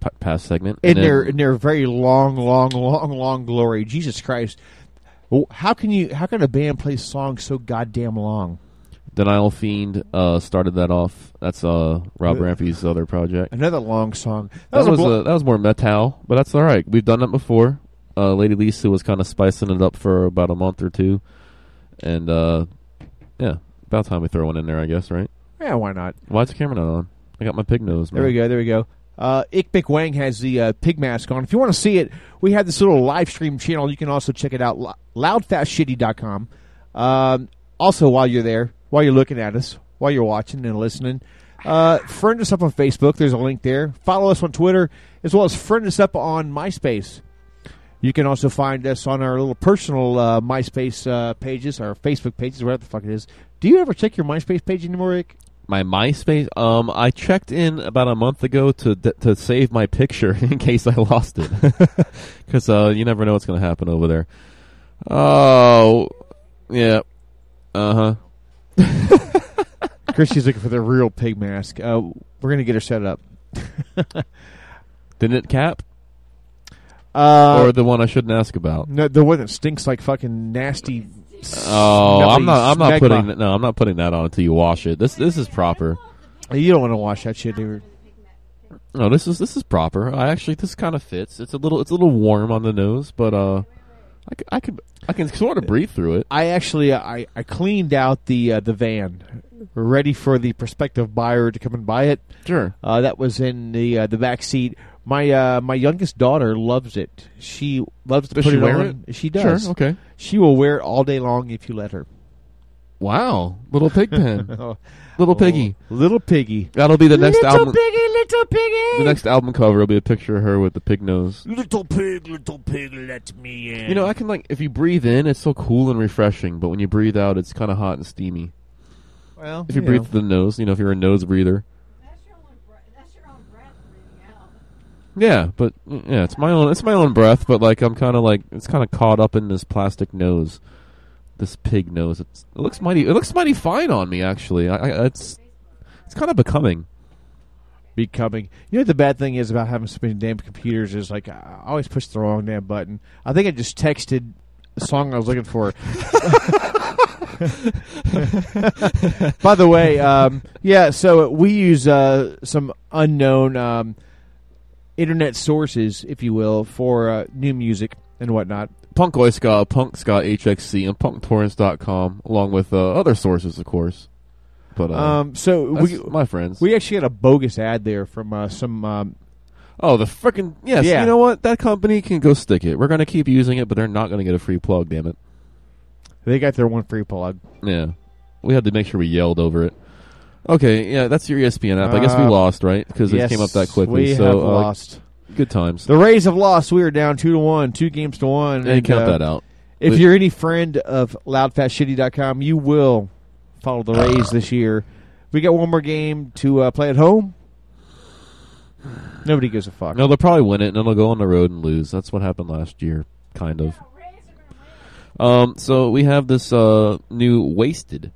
p- past segment. in their in their very long, long, long, long glory. Jesus Christ! How can you? How can a band play songs so goddamn long? Denial Fiend uh, started that off. That's uh, Rob Rampy's other project. Another long song. That, a was uh, that was more metal, but that's all right. We've done that before. Uh, Lady Lisa was kind of spicing it up for about a month or two, and uh, yeah, about time we throw one in there, I guess, right? yeah, why not? Why is the camera not on? I got my pig nose. There we go. There we go. Uh, Wang has the uh, pig mask on. If you want to see it, we have this little live stream channel. You can also check it out. lo- Loudfastshitty.com. Um, also, while you're there, while you're looking at us, while you're watching and listening, uh, friend us up on Facebook. There's a link there. Follow us on Twitter, as well as friend us up on MySpace. You can also find us on our little personal uh, MySpace uh, pages, our Facebook pages, whatever the fuck it is. Do you ever check your MySpace page anymore, Rick? My MySpace. Um, I checked in about a month ago to to save my picture in case I lost it, because uh, you never know what's going to happen over there. Oh, yeah, uh huh. Christy's looking for the real pig mask. Uh, we're gonna get her set up. Didn't it cap? Uh, or the one I shouldn't ask about? No, the one that stinks like fucking nasty. Oh, I'm not. I'm not putting. No, I'm not putting that on until you wash it. This this is proper. You don't want to wash that shit, dude. No, this is this is proper. I actually this kind of fits. It's a little it's a little warm on the nose, but uh, I could I can sort of breathe through it. I actually I I cleaned out the uh, the van, ready for the prospective buyer to come and buy it. Sure. Uh, that was in the uh, the back seat. My uh, my youngest daughter loves it. She loves to Does put she it wear on. it? She does. Sure, okay. She will wear it all day long if you let her. Wow, little pig pen, Oh. little piggy, oh, little piggy. That'll be the next album. little piggy, little piggy. The next album cover will be a picture of her with the pig nose. Little pig, little pig, let me in. You know, I can like if you breathe in, it's so cool and refreshing, but when you breathe out, it's kind of hot and steamy. Well, if you you breathe know. through the nose, you know, if you're a nose breather. That's your own, breath, that's your own breath out. Yeah, but yeah, it's my own. It's my own breath, but like I'm kind of like it's kind of caught up in this plastic nose, this pig nose. It's, it looks mighty. It looks mighty fine on me, actually. I, I it's it's kind of becoming. becoming. You know what the bad thing is about having so many damn computers is like I always push the wrong damn button. I think I just texted the song I was looking for. By the way, um, yeah, so we use uh, some unknown um, internet sources, if you will, for uh, new music and whatnot. Punk Oi Ska, Punk Ska HXC, and PunkTorrents.com, along with uh, other sources, of course. But uh, Um, so we, my friends. we actually had a bogus ad there from uh, some. Um, oh, the freaking yes. Yeah. You know what? That company can go stick it. We're gonna keep using it, but they're not gonna get a free plug. Damn it. they got their one free plug. Yeah, we had to make sure we yelled over it. Okay, yeah, that's your ESPN app. I guess we Uh, lost, right? Because yes, it came up that quickly. we so have uh, lost. Good times. The Rays have lost. We are down two to one, two games to one. Yeah, you count that out. If But- you're any friend of loudfastshitty.com, you will follow the Rays this year. We got one more game to uh, play at home. Nobody gives a fuck. No, they'll probably win it, and then they'll go on the road and lose. That's what happened last year, kind of. Um, so we have this uh, new Wasted.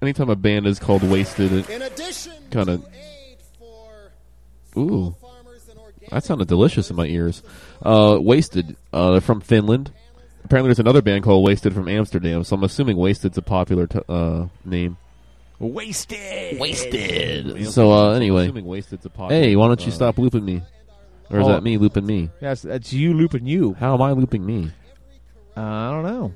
Anytime a band is called Wasted, it kind of. Ooh, that sounded delicious in my ears. Uh, Wasted. Uh, they're from Finland. Apparently, there's another band called Wasted from Amsterdam. So I'm assuming Wasted's a popular t- uh, name. Wasted. Wasted. So uh, anyway, assuming Wasted's a popular, hey, why don't you uh, stop looping me? Or is Oh. that me looping me? That's that's you looping you. How am I looping me? Uh, I don't know.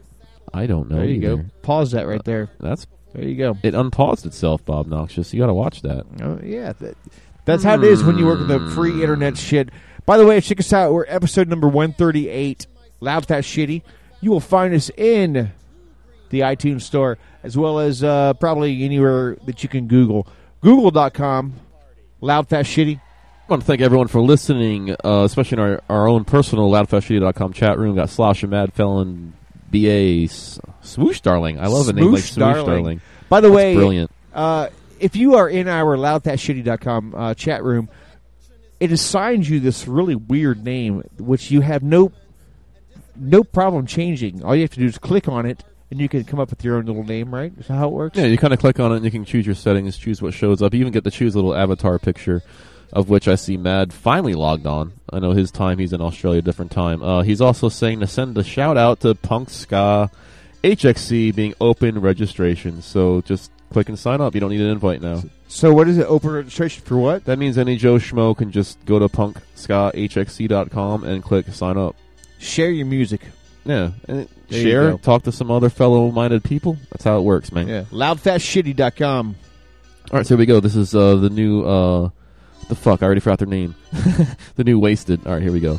I don't know. There you go. either. Pause that right there. That's there. You go. It unpaused itself, Bob Noxious. You got to watch that. Oh, yeah, that, that's how it is when you work with the free internet shit. By the way, check us out. We're episode number 138, Loud Fast Shitty. You will find us in the iTunes store, as well as uh, probably anywhere that you can Google. Google.com, Loud Fast Shitty. I want to thank everyone for listening, uh, especially in our, our own personal loudfastshitty.com chat room. Got Slosh and Mad Felon, BA, Swoosh Darling. I love a name like Swoosh Darling. By the That's way, brilliant. Uh, if you are in our loudfastshitty.com uh, chat room, it assigns you this really weird name, which you have no no problem changing. All you have to do is click on it, and you can come up with your own little name. Right? Is that how it works? Yeah, you kind of click on it and you can choose your settings, choose what shows up. You even get to choose a little avatar picture, of which I see Mad finally logged on. I know his time; he's in Australia, different time. Uh, he's also saying to send a shout out to Punk Ska HXC being open registration. So just click and sign up. You don't need an invite now. So what is it? Open registration for what? That means any Joe Schmo can just go to punkskahxc.com and click sign up. Share your music. Yeah, and There you share, go. talk to some other fellow-minded people. That's how it works, man. Yeah, loudfastshitty.com. All right, so here we go. This is uh, the new uh, the fuck. I already forgot their name. the new Wasted. All right, here we go.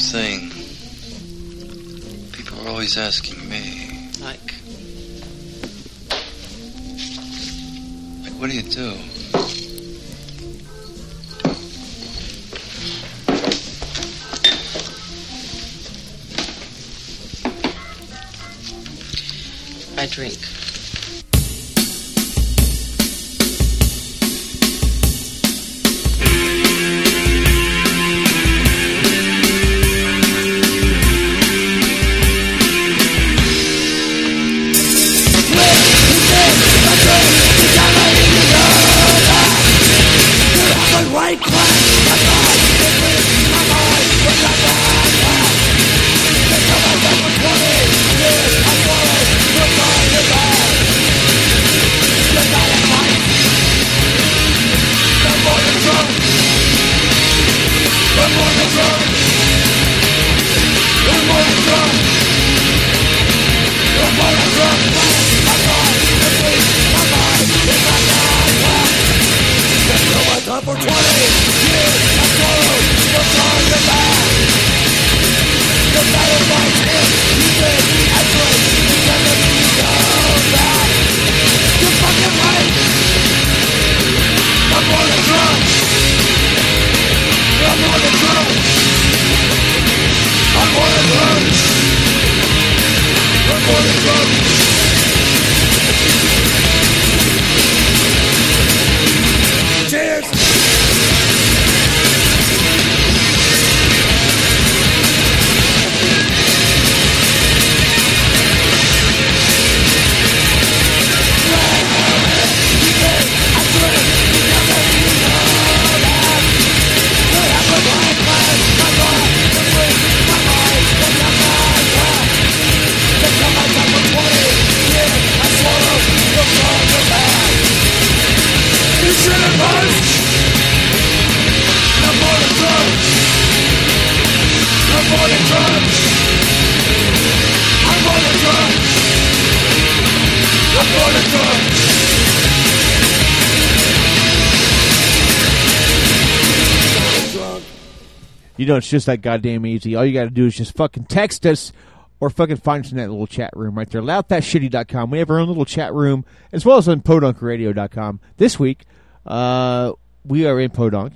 Same damn know, it's just that goddamn easy. All you got to do is just fucking text us or fucking find us in that little chat room right there. Loudfastshitty.com. We have our own little chat room as well as on podunkradio.com. This week, uh, we are in Podunk.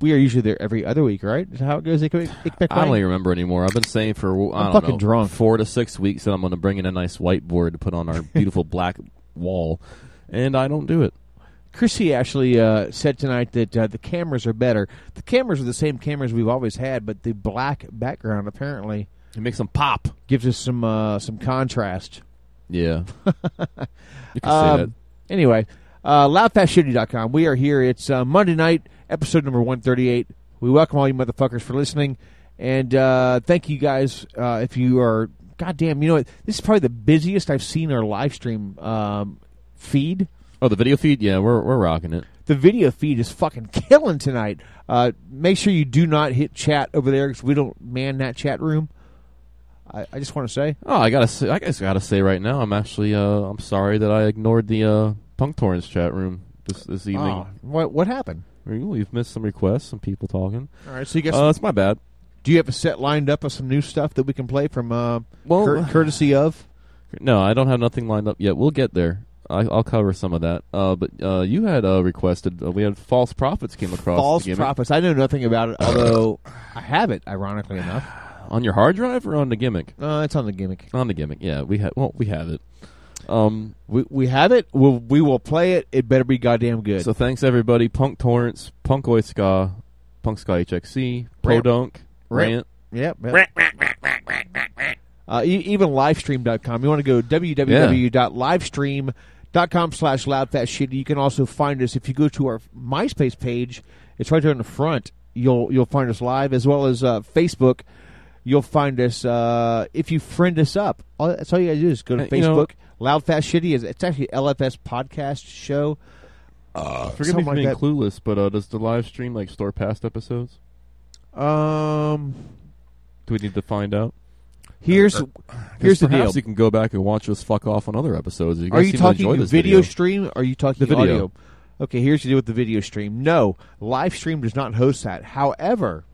We are usually there every other week, right? Is that how it goes? I don't even remember anymore. I've been saying for I I'm don't fucking know, drunk. four to six weeks that I'm going to bring in a nice whiteboard to put on our beautiful black wall, and I don't do it. Chrissy actually uh, said tonight that uh, the cameras are better. The cameras are the same cameras we've always had, but the black background apparently it makes them pop. Gives us some uh, some contrast. Yeah, you can Um, that. Anyway, uh, loudfastshitty.com. We are here. It's uh, Monday night, episode number 138. We welcome all you motherfuckers for listening. And uh, thank you guys uh, if you are God damn, you know what? This is probably the busiest I've seen our live stream um, feed. Oh, the video feed? Yeah, we're we're rocking it. The video feed is fucking killing tonight. Uh, make sure you do not hit chat over there because we don't man that chat room. I, I just want to say. Oh, I gotta say, I guess I gotta say right now, I'm actually uh, I'm sorry that I ignored the uh, Punk Torrents chat room this this evening. Oh, what what happened? We've missed some requests, some people talking. All right, so you guess uh, it's my bad. Do you have a set lined up of some new stuff that we can play from uh, well, courtesy of? No, I don't have nothing lined up yet. We'll get there. I, will cover some of that. Uh, but uh, you had uh, requested, uh, we had False Prophets came across. False Prophets. I know nothing about it, although I have it, ironically enough. On your hard drive or on the gimmick? Uh, it's on the gimmick. On the gimmick, yeah. We have. Well, we have it. Um, we we have it. We'll, we will play it. It better be goddamn good. So thanks everybody. Punk Torrents, Punk Oi Ska, Punk Ska HXC, Podunk, Rant. Yep. yep. Uh, e even livestream.com. You want to go www.livestream.com slash loudfastshitty. You can also find us if you go to our MySpace page. It's right there in the front. You'll you'll find us live as well as uh, Facebook. You'll find us uh, if you friend us up. All, that's all you got to do is go to Uh, Facebook. you know- Loud Fast Shitty is it's actually LFS podcast show. Uh, Forgive me for being clueless, but uh, does the live stream like store past episodes? Um, do we need to find out? Here's Uh, here's the deal. you can go back and watch us fuck off on other episodes. You Are you seem to enjoy talking this video, stream? Are you talking The video. audio? Okay, here's the deal with the video stream. No, live stream does not host that. However,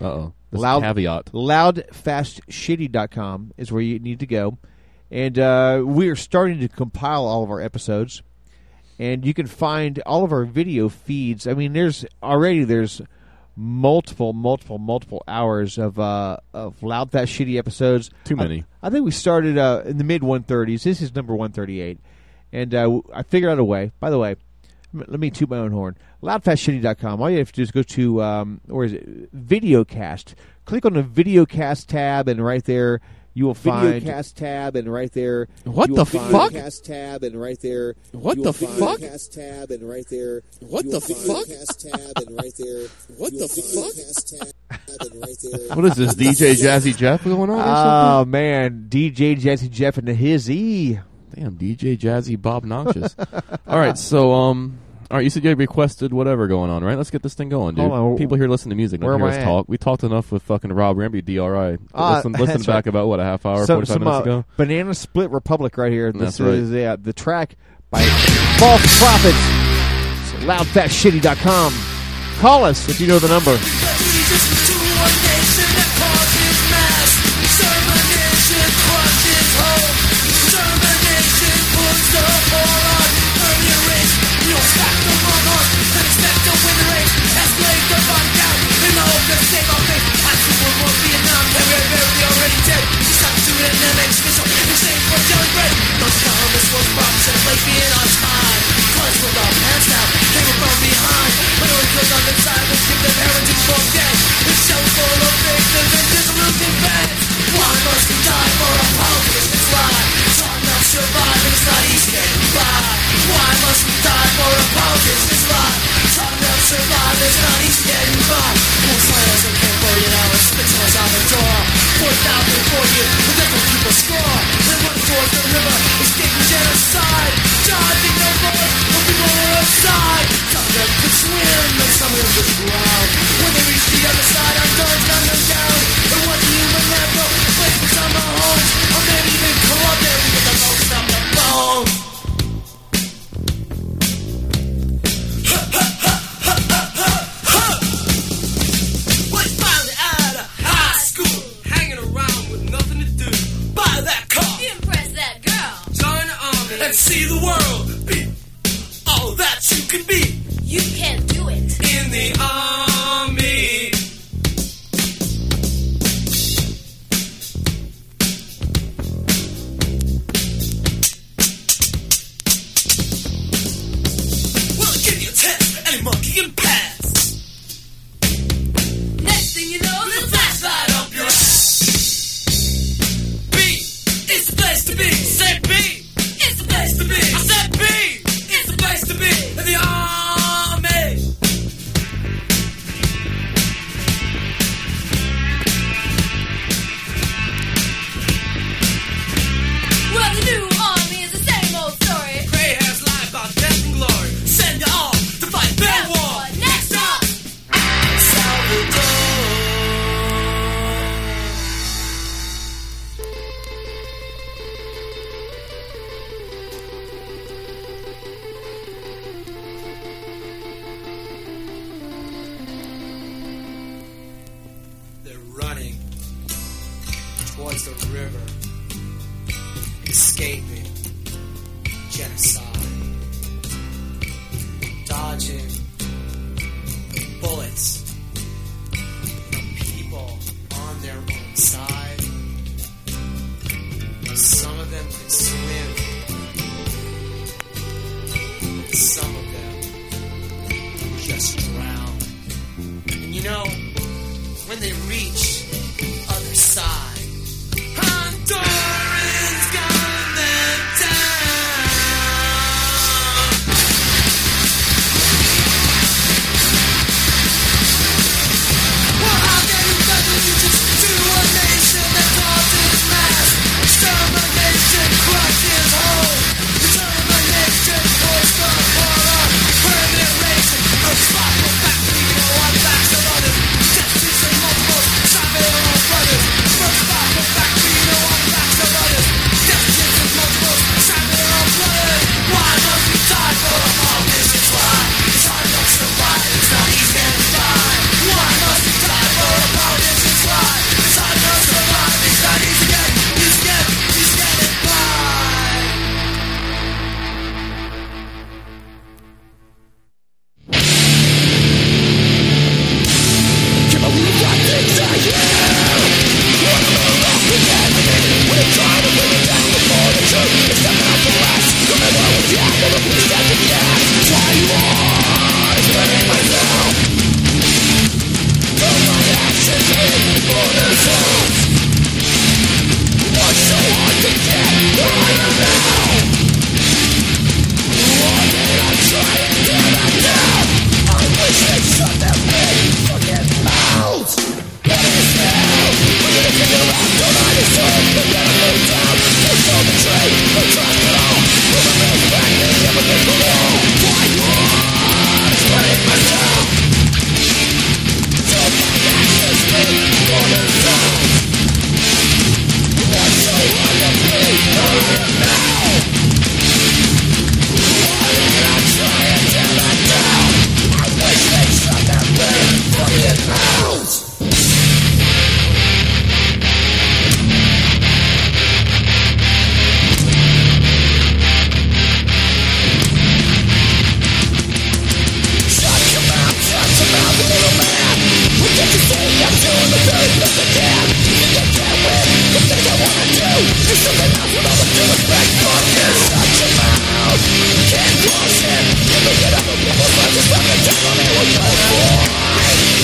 Uh-oh. This loud caveat. loudfastshitty.com is where you need to go. And uh, we are starting to compile all of our episodes. And you can find all of our video feeds. I mean, there's already there's multiple, multiple, multiple hours of uh, of loud, fast, shitty episodes. Too many. I, think we started uh, in the mid 130s. This is number 138, and uh, I figured out a way. By the way, let me toot my own horn. Loudfastshitty.com. All you have to do is go to um, or is it Videocast. Click on the Videocast tab, and right there you will find Videocast tab, and right there. What the will fuck? Videocast tab, and right there. What the will find fuck? Videocast tab, and right there. What the will find fuck? Videocast tab, and right there. What the will find fuck? Tab, and right there. What is this, DJ Jazzy Jeff going on Oh man, DJ Jazzy Jeff and his E. Damn, DJ Jazzy Bob Noxious. all right, so um, all right, you said you requested whatever going on, right? Let's get this thing going, dude. On, People here listen to music, don't hear us I at? talk. We talked enough with fucking Rob Ramby, DRI. Ah, listen, listen back right. about what a half hour, Some- forty five some, minutes uh, ago. Banana Split Republic right here. That's this right. is uh, the track by False Prophets. It's loudfastshitty.com. Call us if you know the number. bumps and on time Clutch with our pants down, from behind on the side, let's give them The full of victims and disillusioned fans Why must we die for a politician's lie? Some not surviving, it's not easy getting by Why must we die for a politician's lie? Some not surviving, it's not easy getting by More million hours, spitzelers out the door. Four thousand for you, the devil keep a score. They went towards the river, escaping genocide. Dodging no bullet, the people were outside. side. of them could swim, and some of the ground. When they reach the other side, our guns gunned them down. It was human level, placed on the horns. Or maybe even corrupted, with the most on the bones. and see the world. Be all that you can be. You can do it. In the army.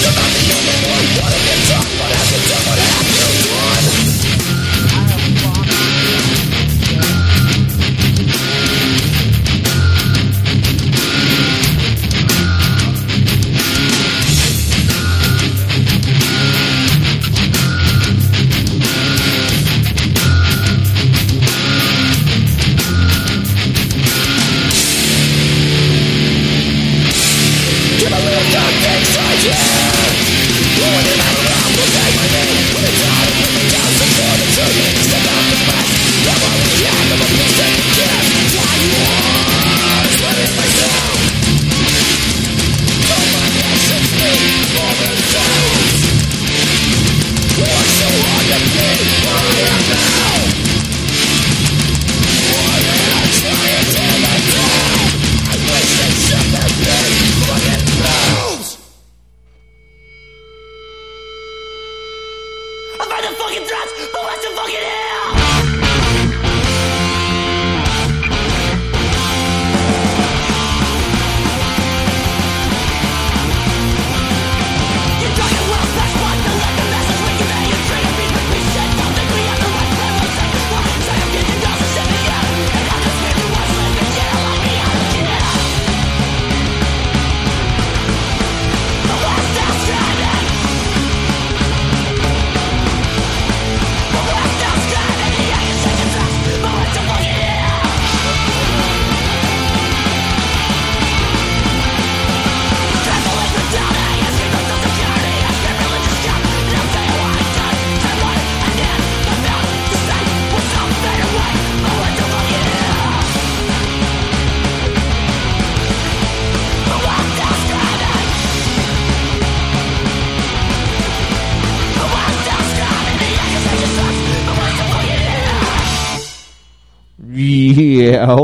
You're not the only one. What have you done?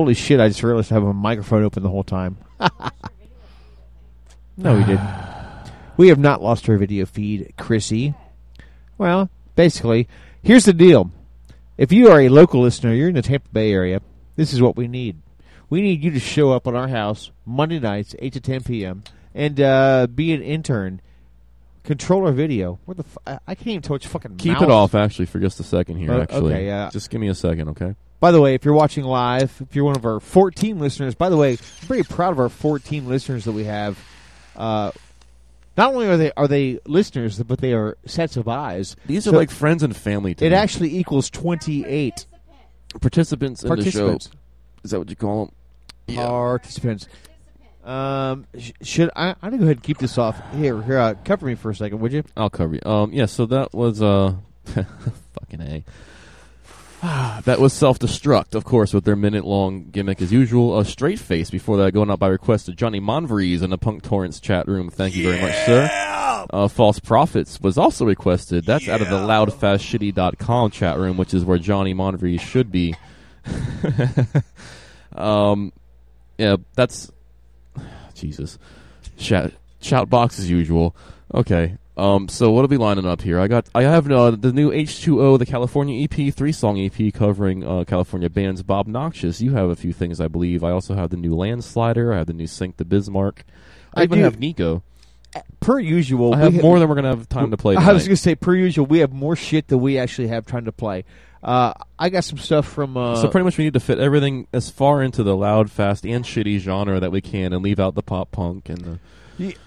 Holy shit! I just realized I have a microphone open the whole time. no, we didn't. We have not lost our video feed, Chrissy. Well, basically, here's the deal. If you are a local listener, you're in the Tampa Bay area, this is what we need. We need you to show up on our house Monday nights, 8 to 10 p.m., and uh, be an intern. Control our video. Where the f I, can't even touch fucking Keep mouse. it off, actually, for just a second here, Uh, actually. okay, yeah. Just give me a second, okay? By the way, if you're watching live, if you're one of our 14 listeners, by the way, I'm very proud of our 14 listeners that we have. Uh, not only are they are they listeners, but they are sets of eyes. These are like friends and family to It me. actually equals 28 Participants in the show. Is that what you call them? Participants. Um, sh should I? I'm gonna go ahead and keep this off. Here, here. Uh, cover me for a second, would you? I'll cover you. Um, yeah, so that was uh, fucking a. that was self-destruct, of course, with their minute-long gimmick as usual. A straight face before that, going out by request to Johnny Monvries in the Punk Torrents chat room. Thank you very much, sir. Uh, False Prophets was also requested. That's out of the loudfastshitty.com chat room, which is where Johnny Monvries should be. um, yeah, that's Jesus. Shout, shout box as usual. Okay. Um, so what'll be lining up here? I got, I have uh, the new H2O, the California EP, three song EP covering uh, California bands. Bob Noxious. You have a few things, I believe. I also have the new Landslider. I have the new Sink the Bismarck. I, I even do- have Nico. Per usual, I have more than we're gonna have time to play. I was going to say, per usual, we have more shit than we actually have time to play. Uh, I got some stuff from. Uh, so pretty much we need to fit everything as far into the loud, fast, and shitty genre that we can, and leave out the pop punk and the.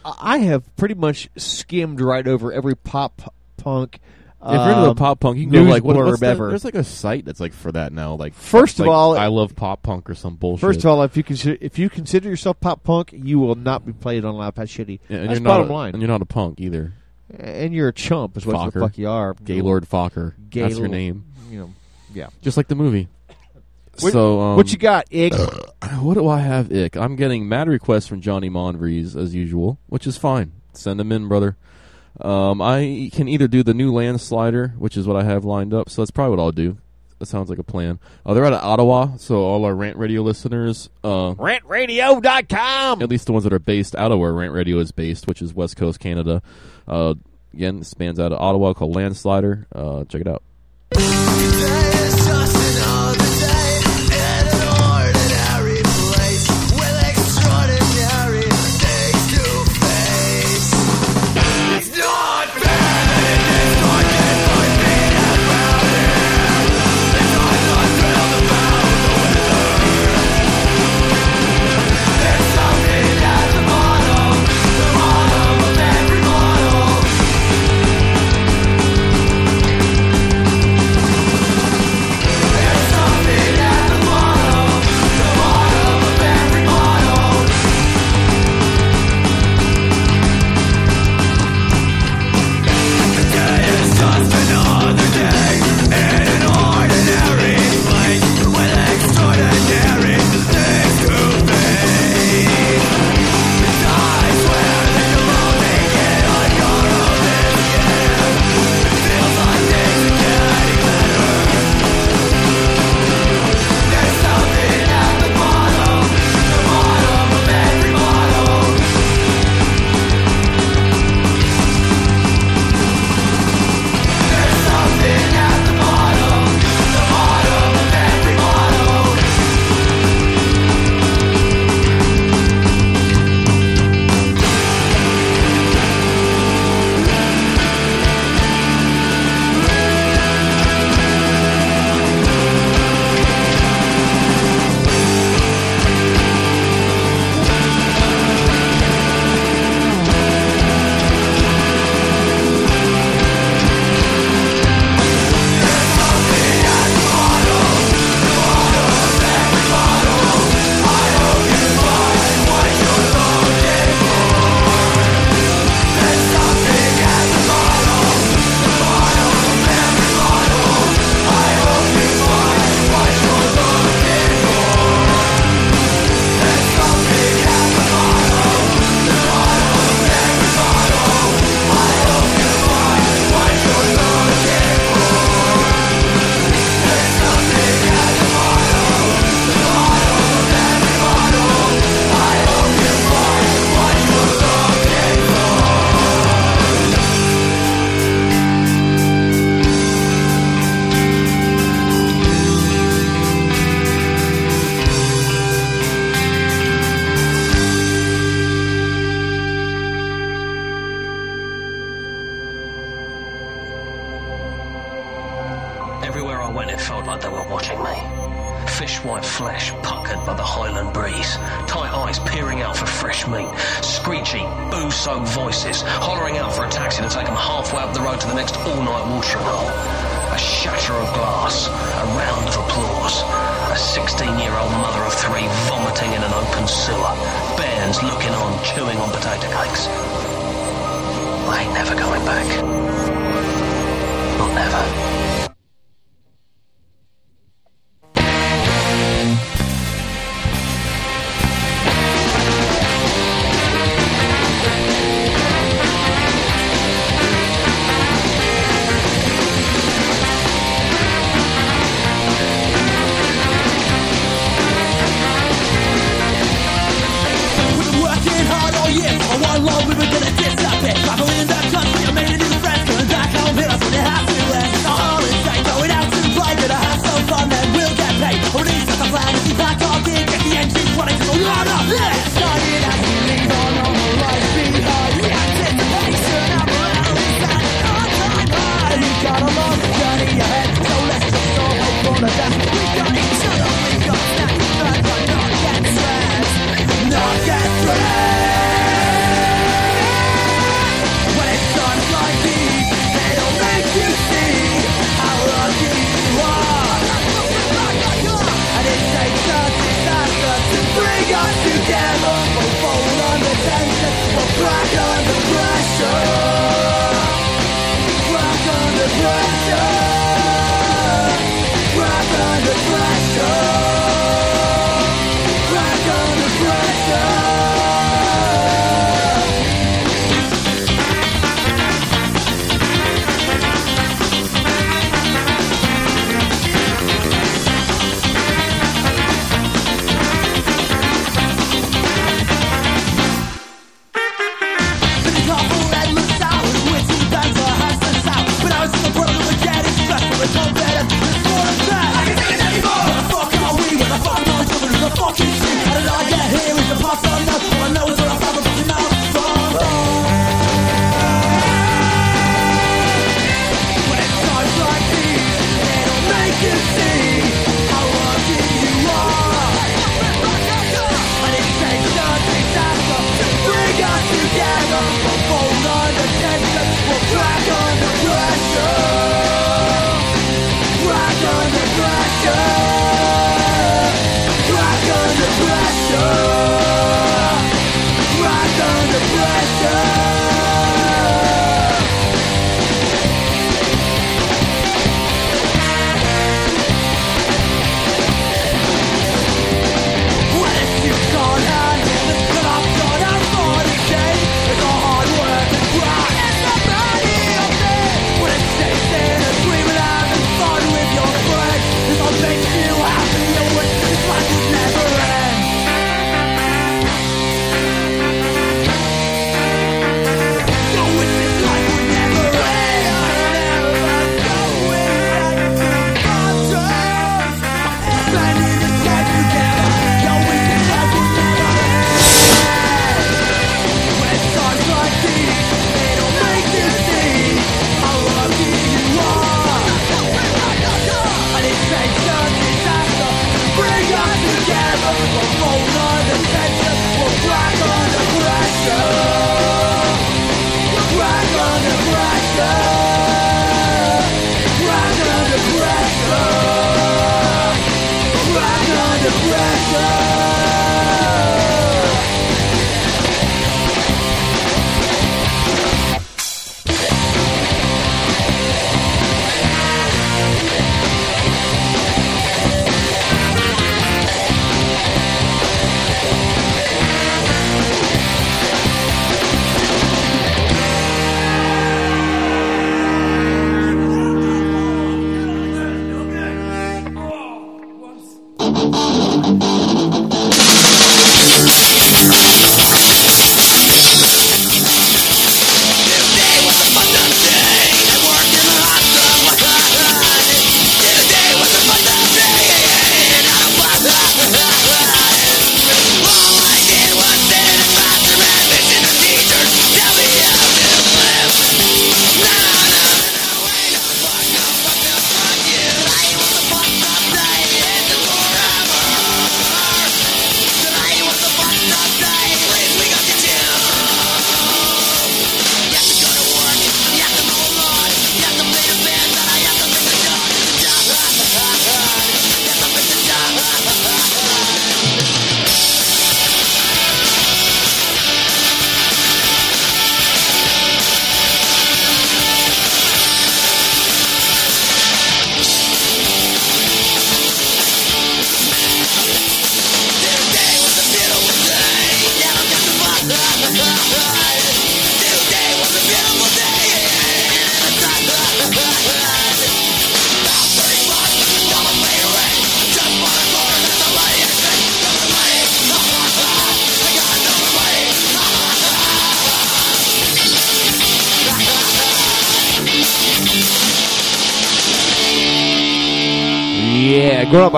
I have pretty much skimmed right over every pop punk. If you're into the um, pop punk, you can go like what, blurb what's that? ever. There's like a site that's like for that now. Like First of like, all- I love pop punk or some bullshit. First of all, if you consider if you consider yourself pop punk, you will not be played on Loud Fast Shitty. Yeah, and That's you're not bottom a, line. and you're not a punk either. And you're a chump, is what the fuck you are. Gaylord Fokker. Gay That's your name. You know, yeah. Just like the movie. What- so um, what you got, Ick? what do I have, Ick? I'm getting mad requests from Johnny Monvries as usual, which is fine. Send them in, brother. Um, I can either do the new landslider, which is what I have lined up, so that's probably what I'll do. That sounds like a plan. Uh, they're out of Ottawa, so all our Rant Radio listeners, uh, RantRadio.com. at least the ones that are based out of where Rant Radio is based, which is West Coast Canada. Uh, again, it spans out of Ottawa called Landslider. Uh, check it out.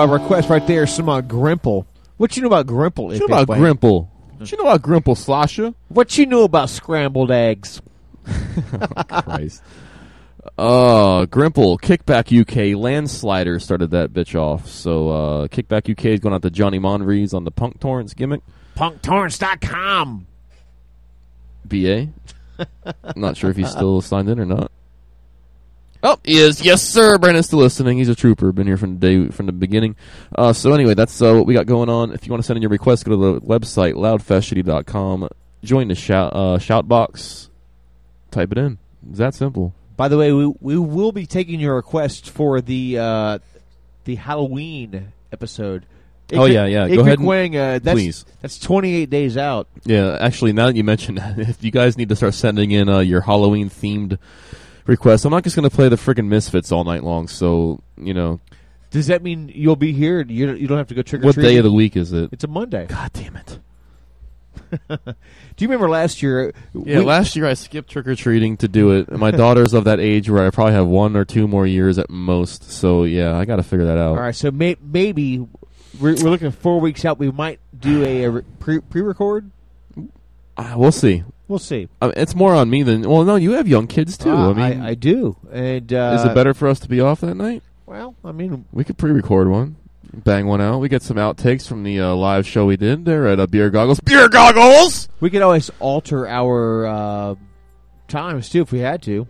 Yeah, going up by request right there. Some uh, Grimple. What you know about Grimple? What you know about Grimple? What you know about Grimple, Slasha? What you know about scrambled eggs? Christ. Uh, Grimple, Kickback UK, Landslider started that bitch off. So, uh, Kickback UK is going out to Johnny Monvries on the Punk Torrents gimmick. PunkTorrents.com. BA. I'm Not sure if he's still signed in or not. Oh, he is. Yes, sir. Brandon's still listening. He's a trooper. Been here from the day from the beginning. Uh, so anyway, that's uh, what we got going on. If you want to send in your request, go to the website loudfastshitty.com. Join the shout uh, shout box. Type it in. It's that simple. By the way, we we will be taking your request for the uh, the Halloween episode. Oh, yeah, yeah. Go ahead Wang, uh, that's, please. That's 28 days out. Yeah, actually, now that you mention that, if you guys need to start sending in uh, your Halloween themed requests, I'm not just going to play the friggin' Misfits all night long. So you know, Does that mean you'll be here? You you don't have to go trick or treating? what treating? day of the week is it? It's a Monday. God damn it! Do you remember last year? Yeah, we- last year I skipped trick or treating to do it. My daughter's of that age where I probably have one or two more years at most. So yeah, I got to figure that out. All right, so may, maybe we're, we're looking four weeks out. We might do a, a re- pre pre record. Uh, we'll see. We'll see. I mean, it's more on me than. Well, no, you have young kids too. Uh, I mean, I, do. And uh, is it better for us to be off that night? Well, I mean, We could pre-record one, bang one out. We get some outtakes from the uh, live show we did there at uh, Beer Goggles. Beer Goggles. we could always alter our uh, times too if we had to. What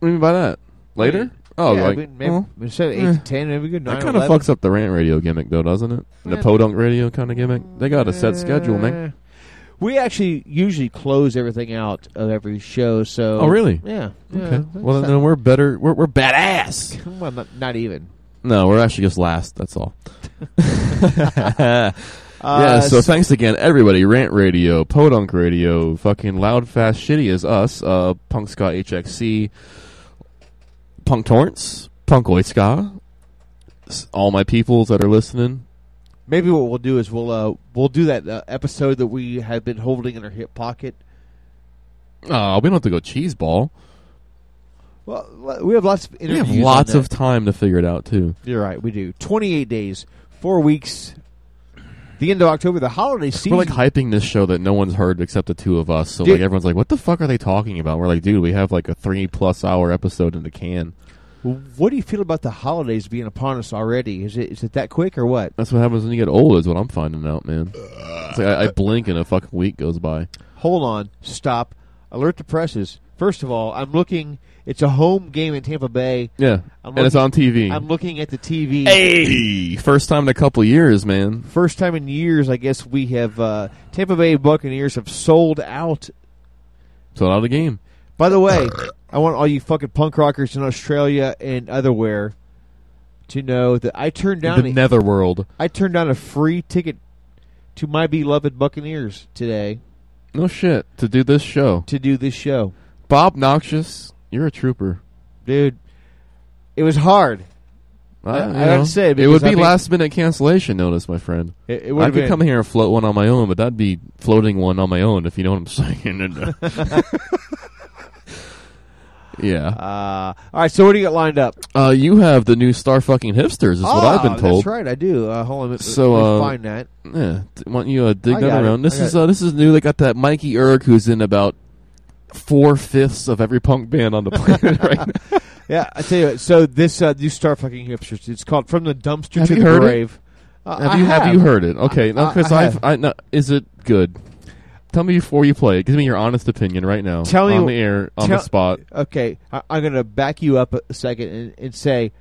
do you mean by that? Later? Oh, yeah, like we- maybe, well, instead of eight eh. to ten, maybe we could nine That kind of fucks up the rant radio gimmick, though, doesn't it? The podunk radio kind of gimmick. They got a set schedule, man. We actually usually close everything out of every show. So Oh, really? Yeah. yeah, Okay. that's Well, not- then we're better. We're we're badass. well, not, not even. No, we're actually just last. That's all. yeah. Uh, So thanks again, everybody. Rant Radio, Podunk Radio, fucking loud, fast, shitty as us. Uh, Punk Ska HXC, Punk Torrents, Punk Oi Ska. All my peoples that are listening. Maybe what we'll do is we'll uh, we'll do that uh, episode that we have been holding in our hip pocket. Oh, we don't have to go cheese ball. Well, we have lots of We have lots of time to figure it out too. You're right. We do. Twenty eight days, four weeks. The end of October, the holiday season. We're like hyping this show that no one's heard except the two of us. So Dude. like everyone's like, "What the fuck are they talking about?" We're like, "Dude, we have like a three plus hour episode in the can." What do you feel about the holidays being upon us already? Is it is it that quick or what? That's what happens when you get old. Is what I'm finding out, man. It's like I, I blink and a fucking week goes by. Hold on, stop, alert the presses. First of all, I'm looking. It's a home game in Tampa Bay. Yeah, I'm and it's on looking- TV. I'm looking at the TV. Hey, first time in a couple years, man. First time in years, I guess we have uh, Tampa Bay Buccaneers have sold out. Sold out the game. By the way, I want all you fucking punk rockers in Australia and otherwhere to know that I turned down the a, netherworld. I turned down a free ticket to my beloved Buccaneers today No shit to do this show. to do this show, Bob Noxious, you're a trooper. dude. It was hard. Uh, I, I- I gotta say, it would be I mean- last minute cancellation notice, my friend. It, it I could been- come here and float one on my own, but that'd be floating one on my own, if you know what I'm saying. yeah. Uh, all right, so what do you got lined up? Uh, you have the new Star fucking hipsters, is what I've been Ah, told. That's right, I do. Uh, hold on, let, So me uh, find that. Yeah, why don't you uh, dig I that it. around? This is uh, this is new. They got that Mikey Erg, who's in about four fifths of every punk band on the planet right now. Yeah, I tell you what. So this uh, new Star fucking hipsters. It's called From the Dumpster Have to the? Grave. Uh, have I you have. you heard it? Okay, I- no, I- because I I've no, is it good? Tell me before you play it. Give me your honest opinion right now. Tell me on the air, on the spot. Okay, I, I'm going to back you up a second and, and say,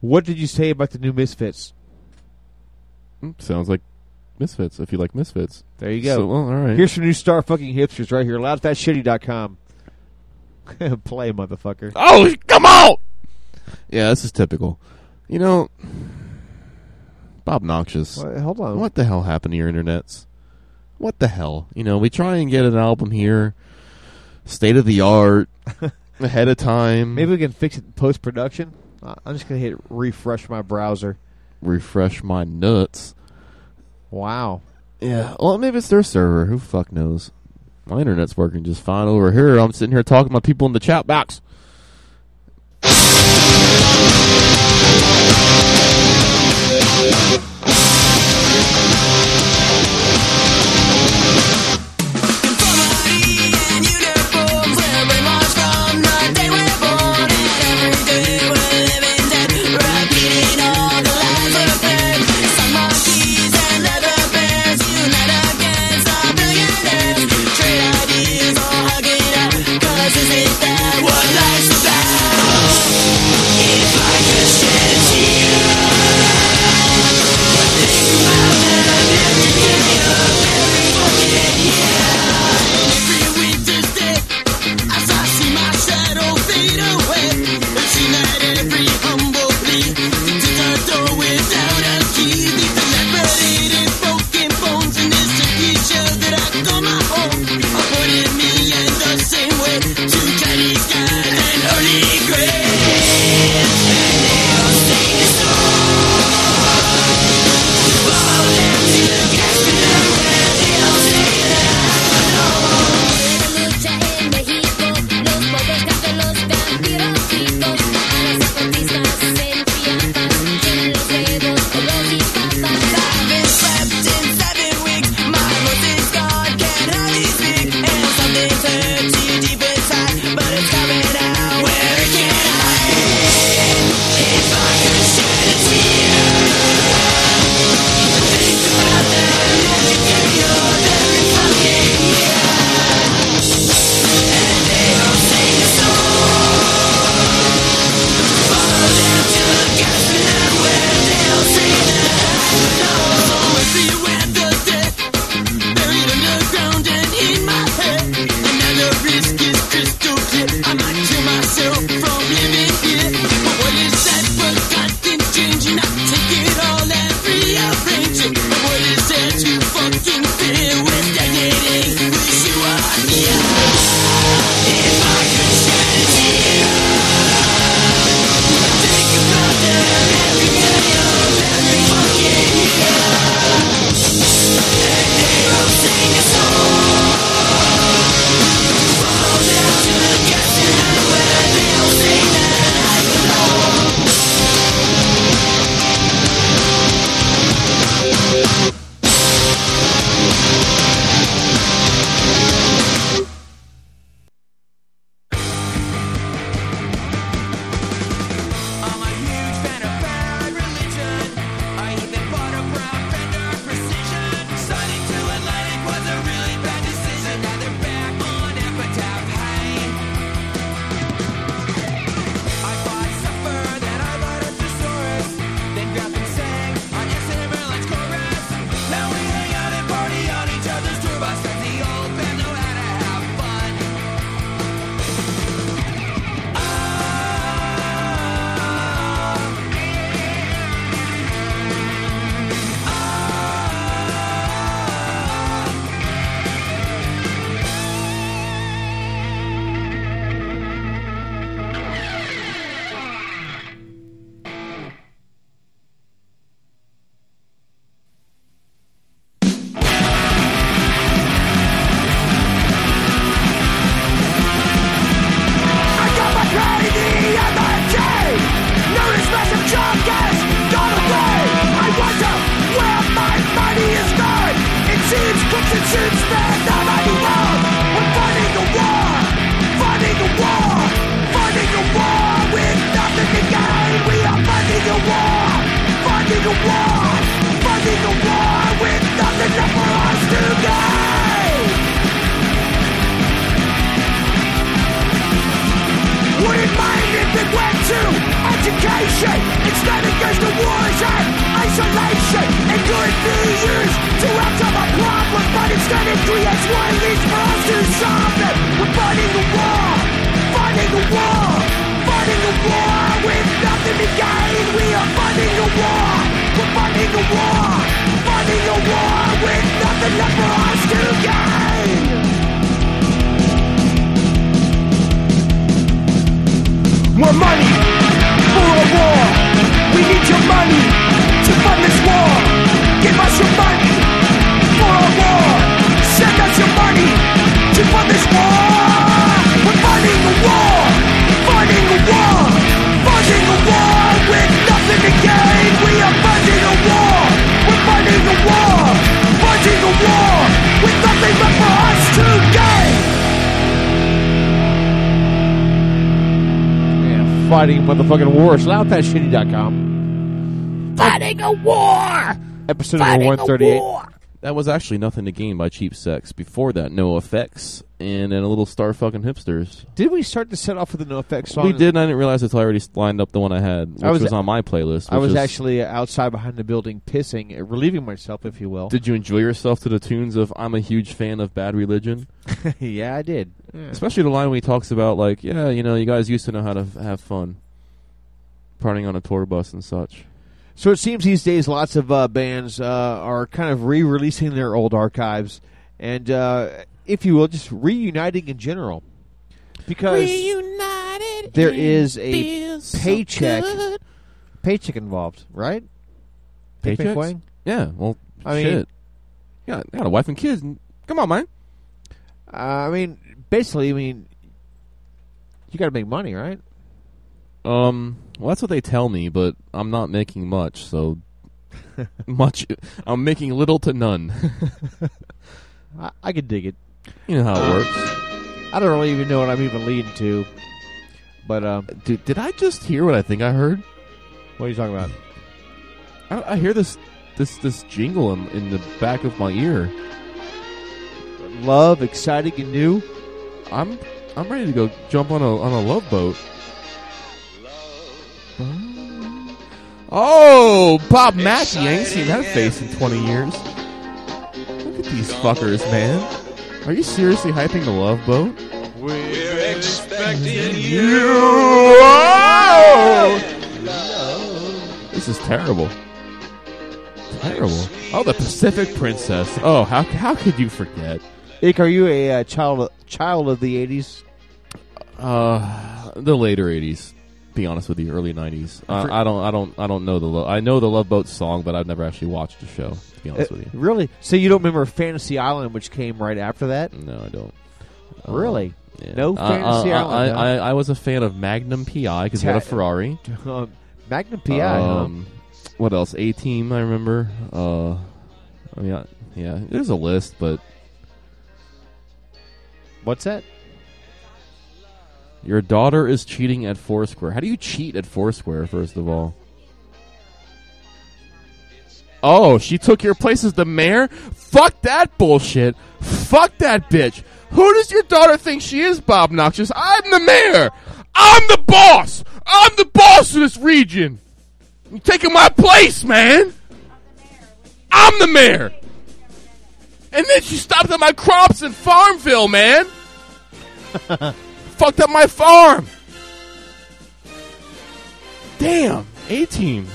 what did you say about the new Misfits? Mm, Sounds like Misfits. If you like Misfits, There you go. So, well, all right. Here's some new Star fucking hipsters right here. Loudfastshitty.com. Play, motherfucker. Oh, come on! Yeah, this is typical. You know, Bob Noxious. Well, hold on. What the hell happened to your internets? What the hell? You know, we try and get an album here, state of the art, ahead of time. Maybe we can fix it post production. I'm just going to hit refresh my browser. refresh my nuts. Wow. Yeah, well, maybe it's their server. Who fuck knows? My internet's working just fine over here. I'm sitting here talking to my people in the chat box. Fighting motherfucking war. Loudfastshitty.com. Fighting a war. Episode Fighting number 138. War. That was actually Nothing to Gain by Cheap Sex. Before that, NOFX and then a little Star Fucking Hipsters. Did we start to set off with the NOFX song? We did, and I didn't realize until I already lined up the one I had, which I was, was- on my playlist. I was is- actually outside behind the building pissing, uh, relieving myself, if you will. Did you enjoy yourself to the tunes of I'm a huge fan of Bad Religion? yeah, I did. Yeah. Especially the line when he talks about, like, yeah, you know, you guys used to know how to have fun. Partying on a tour bus and such. So it seems these days lots of uh, bands uh, are kind of re-releasing their old archives, and uh, if you will, just reuniting in general, because Reunited. there it is a feels so paycheck paycheck involved, right? Dick Paychecks? McWang? Yeah, well, I mean- yeah, I got a wife and kids. and- Come on, man. Uh, I mean, basically, I mean, you got to make money, right? Um, well, that's what they tell me, but I'm not making much, so much. I'm making little to none. I, I could dig it. You know how it works. I don't really even know what I'm even leading to, but um, Dude, did I just hear what I think I heard? what are you talking about? I, I hear this this this jingle in, in the back of my ear. Love, exciting and new. I'm I'm ready to go jump on a on a love boat. Oh, Bob Mackey! I ain't seen that face in 20 years. Look at these fuckers, man. Are you seriously hyping the love boat? We're expecting you. This is terrible. Terrible. Oh, the Pacific Princess. Oh, how how could you forget? Ike, are you a uh, child child of the '80s? Uh, the later '80s. Be honest with you, early '90s. Uh, I don't, I don't, I don't know the. Lo- I know the Love Boat song, but I've never actually watched the show. To be honest Uh, with you, Really? So you don't remember Fantasy Island, which came right after that? no, I don't. Really? Yeah. No Fantasy Island. I, I, I was a fan of Magnum PI because we had a Ferrari. Um, Magnum PI. huh? Um, What else? A Team. I remember. Uh, I mean, I, yeah, there's a list, but What's that? Your daughter is cheating at Foursquare. How do you cheat at Foursquare? First of all. Oh, she took your place as the mayor? Fuck that bullshit. Fuck that bitch. Who does your daughter think she is, Bob Noxious? I'm the mayor. I'm the boss. I'm the boss of this region. You're taking my place, man. I'm the mayor. And then she stopped at my crops in Farmville, man. Fucked up my farm. Damn. A team.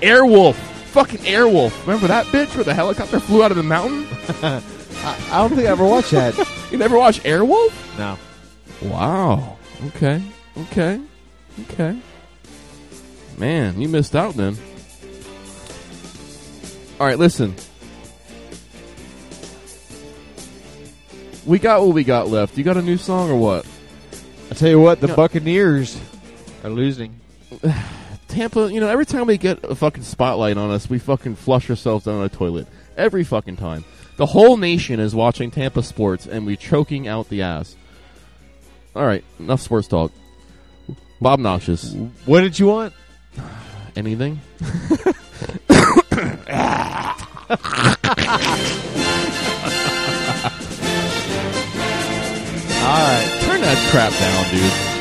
Airwolf. Fucking Airwolf. Remember that bitch where the helicopter flew out of the mountain? I, I don't think I ever watched that. You never watched Airwolf? no. Wow. Okay. Okay. Okay. Man, you missed out then. All right, listen. We got what we got left. You got a new song or what? I tell you what, the No. Buccaneers are losing. Tampa, you know, every time we get a fucking spotlight on us, we fucking flush ourselves down a toilet. Every fucking time. The whole nation is watching Tampa sports and we choking out the ass. All right, enough sports talk. Bob Noxious. What did you want? Anything? All right. Turn that crap down, dude.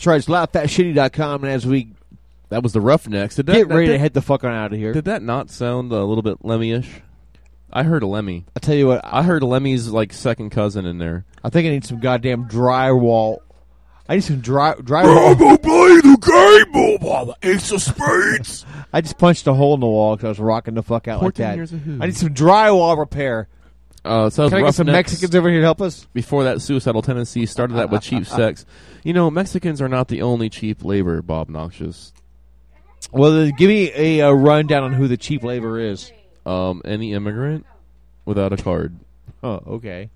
That's right. It's loudfastshitty.com, and as we That was the Roughnecks. Did that, get that- ready to head the fuck on out of here, Did that not sound a little bit Lemmy-ish? I heard a Lemmy. I tell you what, I heard Lemmy's like second cousin in there. I think I need some goddamn drywall. I need some dry drywall. play the game by the ace of spades. I just punched a hole in the wall because I was rocking the fuck out like that. years of who? I need some drywall repair. Uh, so Can I get some Mexicans over here to help us? Before that, suicidal tendency started that with cheap sex. You know, Mexicans are not the only cheap labor, Bob Noxious. Well, give me a, uh rundown on who the cheap labor is. Um, any immigrant without a card, Oh, okay.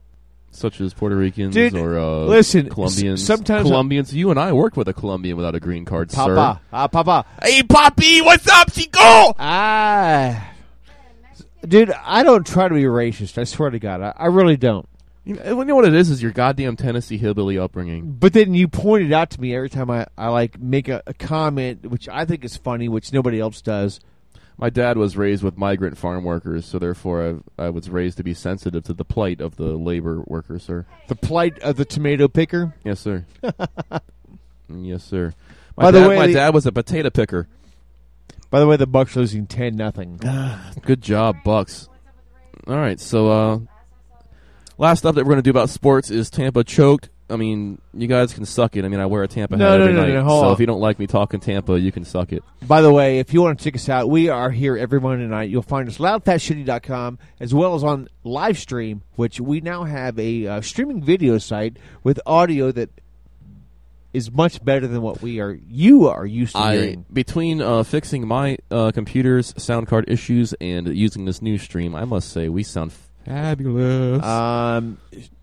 such as Puerto Ricans Dude, or uh, listen, Colombians. sometimes- Colombians. You and I worked with a Colombian without a green card, sir. Papa, ah, Papa. Hey, Poppy, what's up, Chico? Ah, dude, I don't try to be racist. I swear to God, I, I really don't. You know, you know what it is? Is your goddamn Tennessee hillbilly upbringing. But then you point it out to me every time I, I like make a, a comment, which I think is funny, which nobody else does. My dad was raised with migrant farm workers, so therefore I, I was raised to be sensitive to the plight of the labor worker, sir. The plight of the tomato picker. Yes, sir. yes, sir. My By the way, my dad was a potato picker. By the way, the Bucks are losing ten nothing. Good job, Bucks. All right, so uh, last that we're going to do about sports is Tampa choked. I mean, you guys can suck it. I mean, I wear a Tampa No, hat no, every no, night. so on. if you don't like me talking Tampa, you can suck it. By the way, if you want to check us out, we are here every Monday night. You'll find us loudfastshitty.com as well as on live stream, which we now have a uh, streaming video site with audio that is much better than what we are you are used to I hearing. between uh, fixing my uh, computer's sound card issues and using this new stream, I must say we sound fabulous. Um,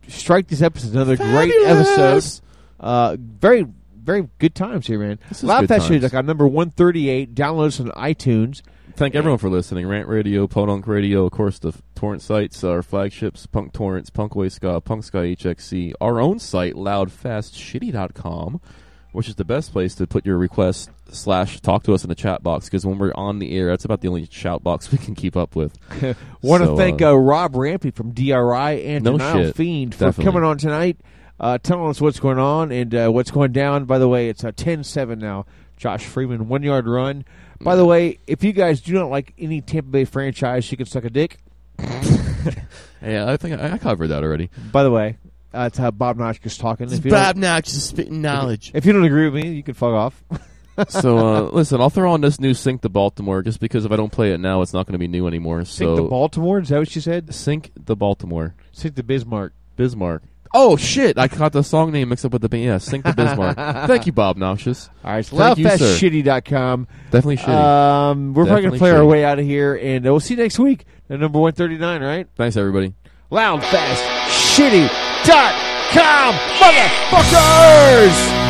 strike this episode another great episode. Uh, very very good times here, man. This is good Loudfastshitty.com number one thirty eight. Download us on iTunes. Thank everyone for listening. Rant Radio, Podunk Radio, of course, the torrent sites, our flagships, Punk Torrents, Punk Oi Ska, Punk Ska HXC, our own site, loudfastshitty.com, which is the best place to put your requests slash talk to us in the chat box, because when we're on the air, that's about the only shout box we can keep up with. Want to So, thank uh, uh, Rob Rampy from DRI and No Denial shit. Fiend for Definitely. coming on tonight, uh, telling us what's going on and uh, what's going down. By the way, it's a 10-7 now. Josh Freeman, one-yard run. By the way, if you guys do not like any Tampa Bay franchise, you can suck a dick. yeah, I think I, I covered that already. By the way, uh, that's how Bob Noxious talking. It's If you Bob Noxious spitting knowledge. If you don't agree with me, you can fuck off. so uh, listen, I'll throw on this new Sync the Baltimore just because if I don't play it now, it's not going to be new anymore. Sink so the Baltimore? Is that what you said? Sync the Baltimore. Sink the Bismarck. Bismarck. Oh shit! I caught the song name mixed up with the band. Yeah, Sink the Bismarck. Thank you, Bob Noxious. All right, so Thank you, sir. loudfastshitty.com. Definitely shitty. Um, we're probably going Definitely to play our shitty. way out of here, and uh, we'll see you next week at number 139, right? Thanks, everybody. Loudfastshitty.com, motherfuckers!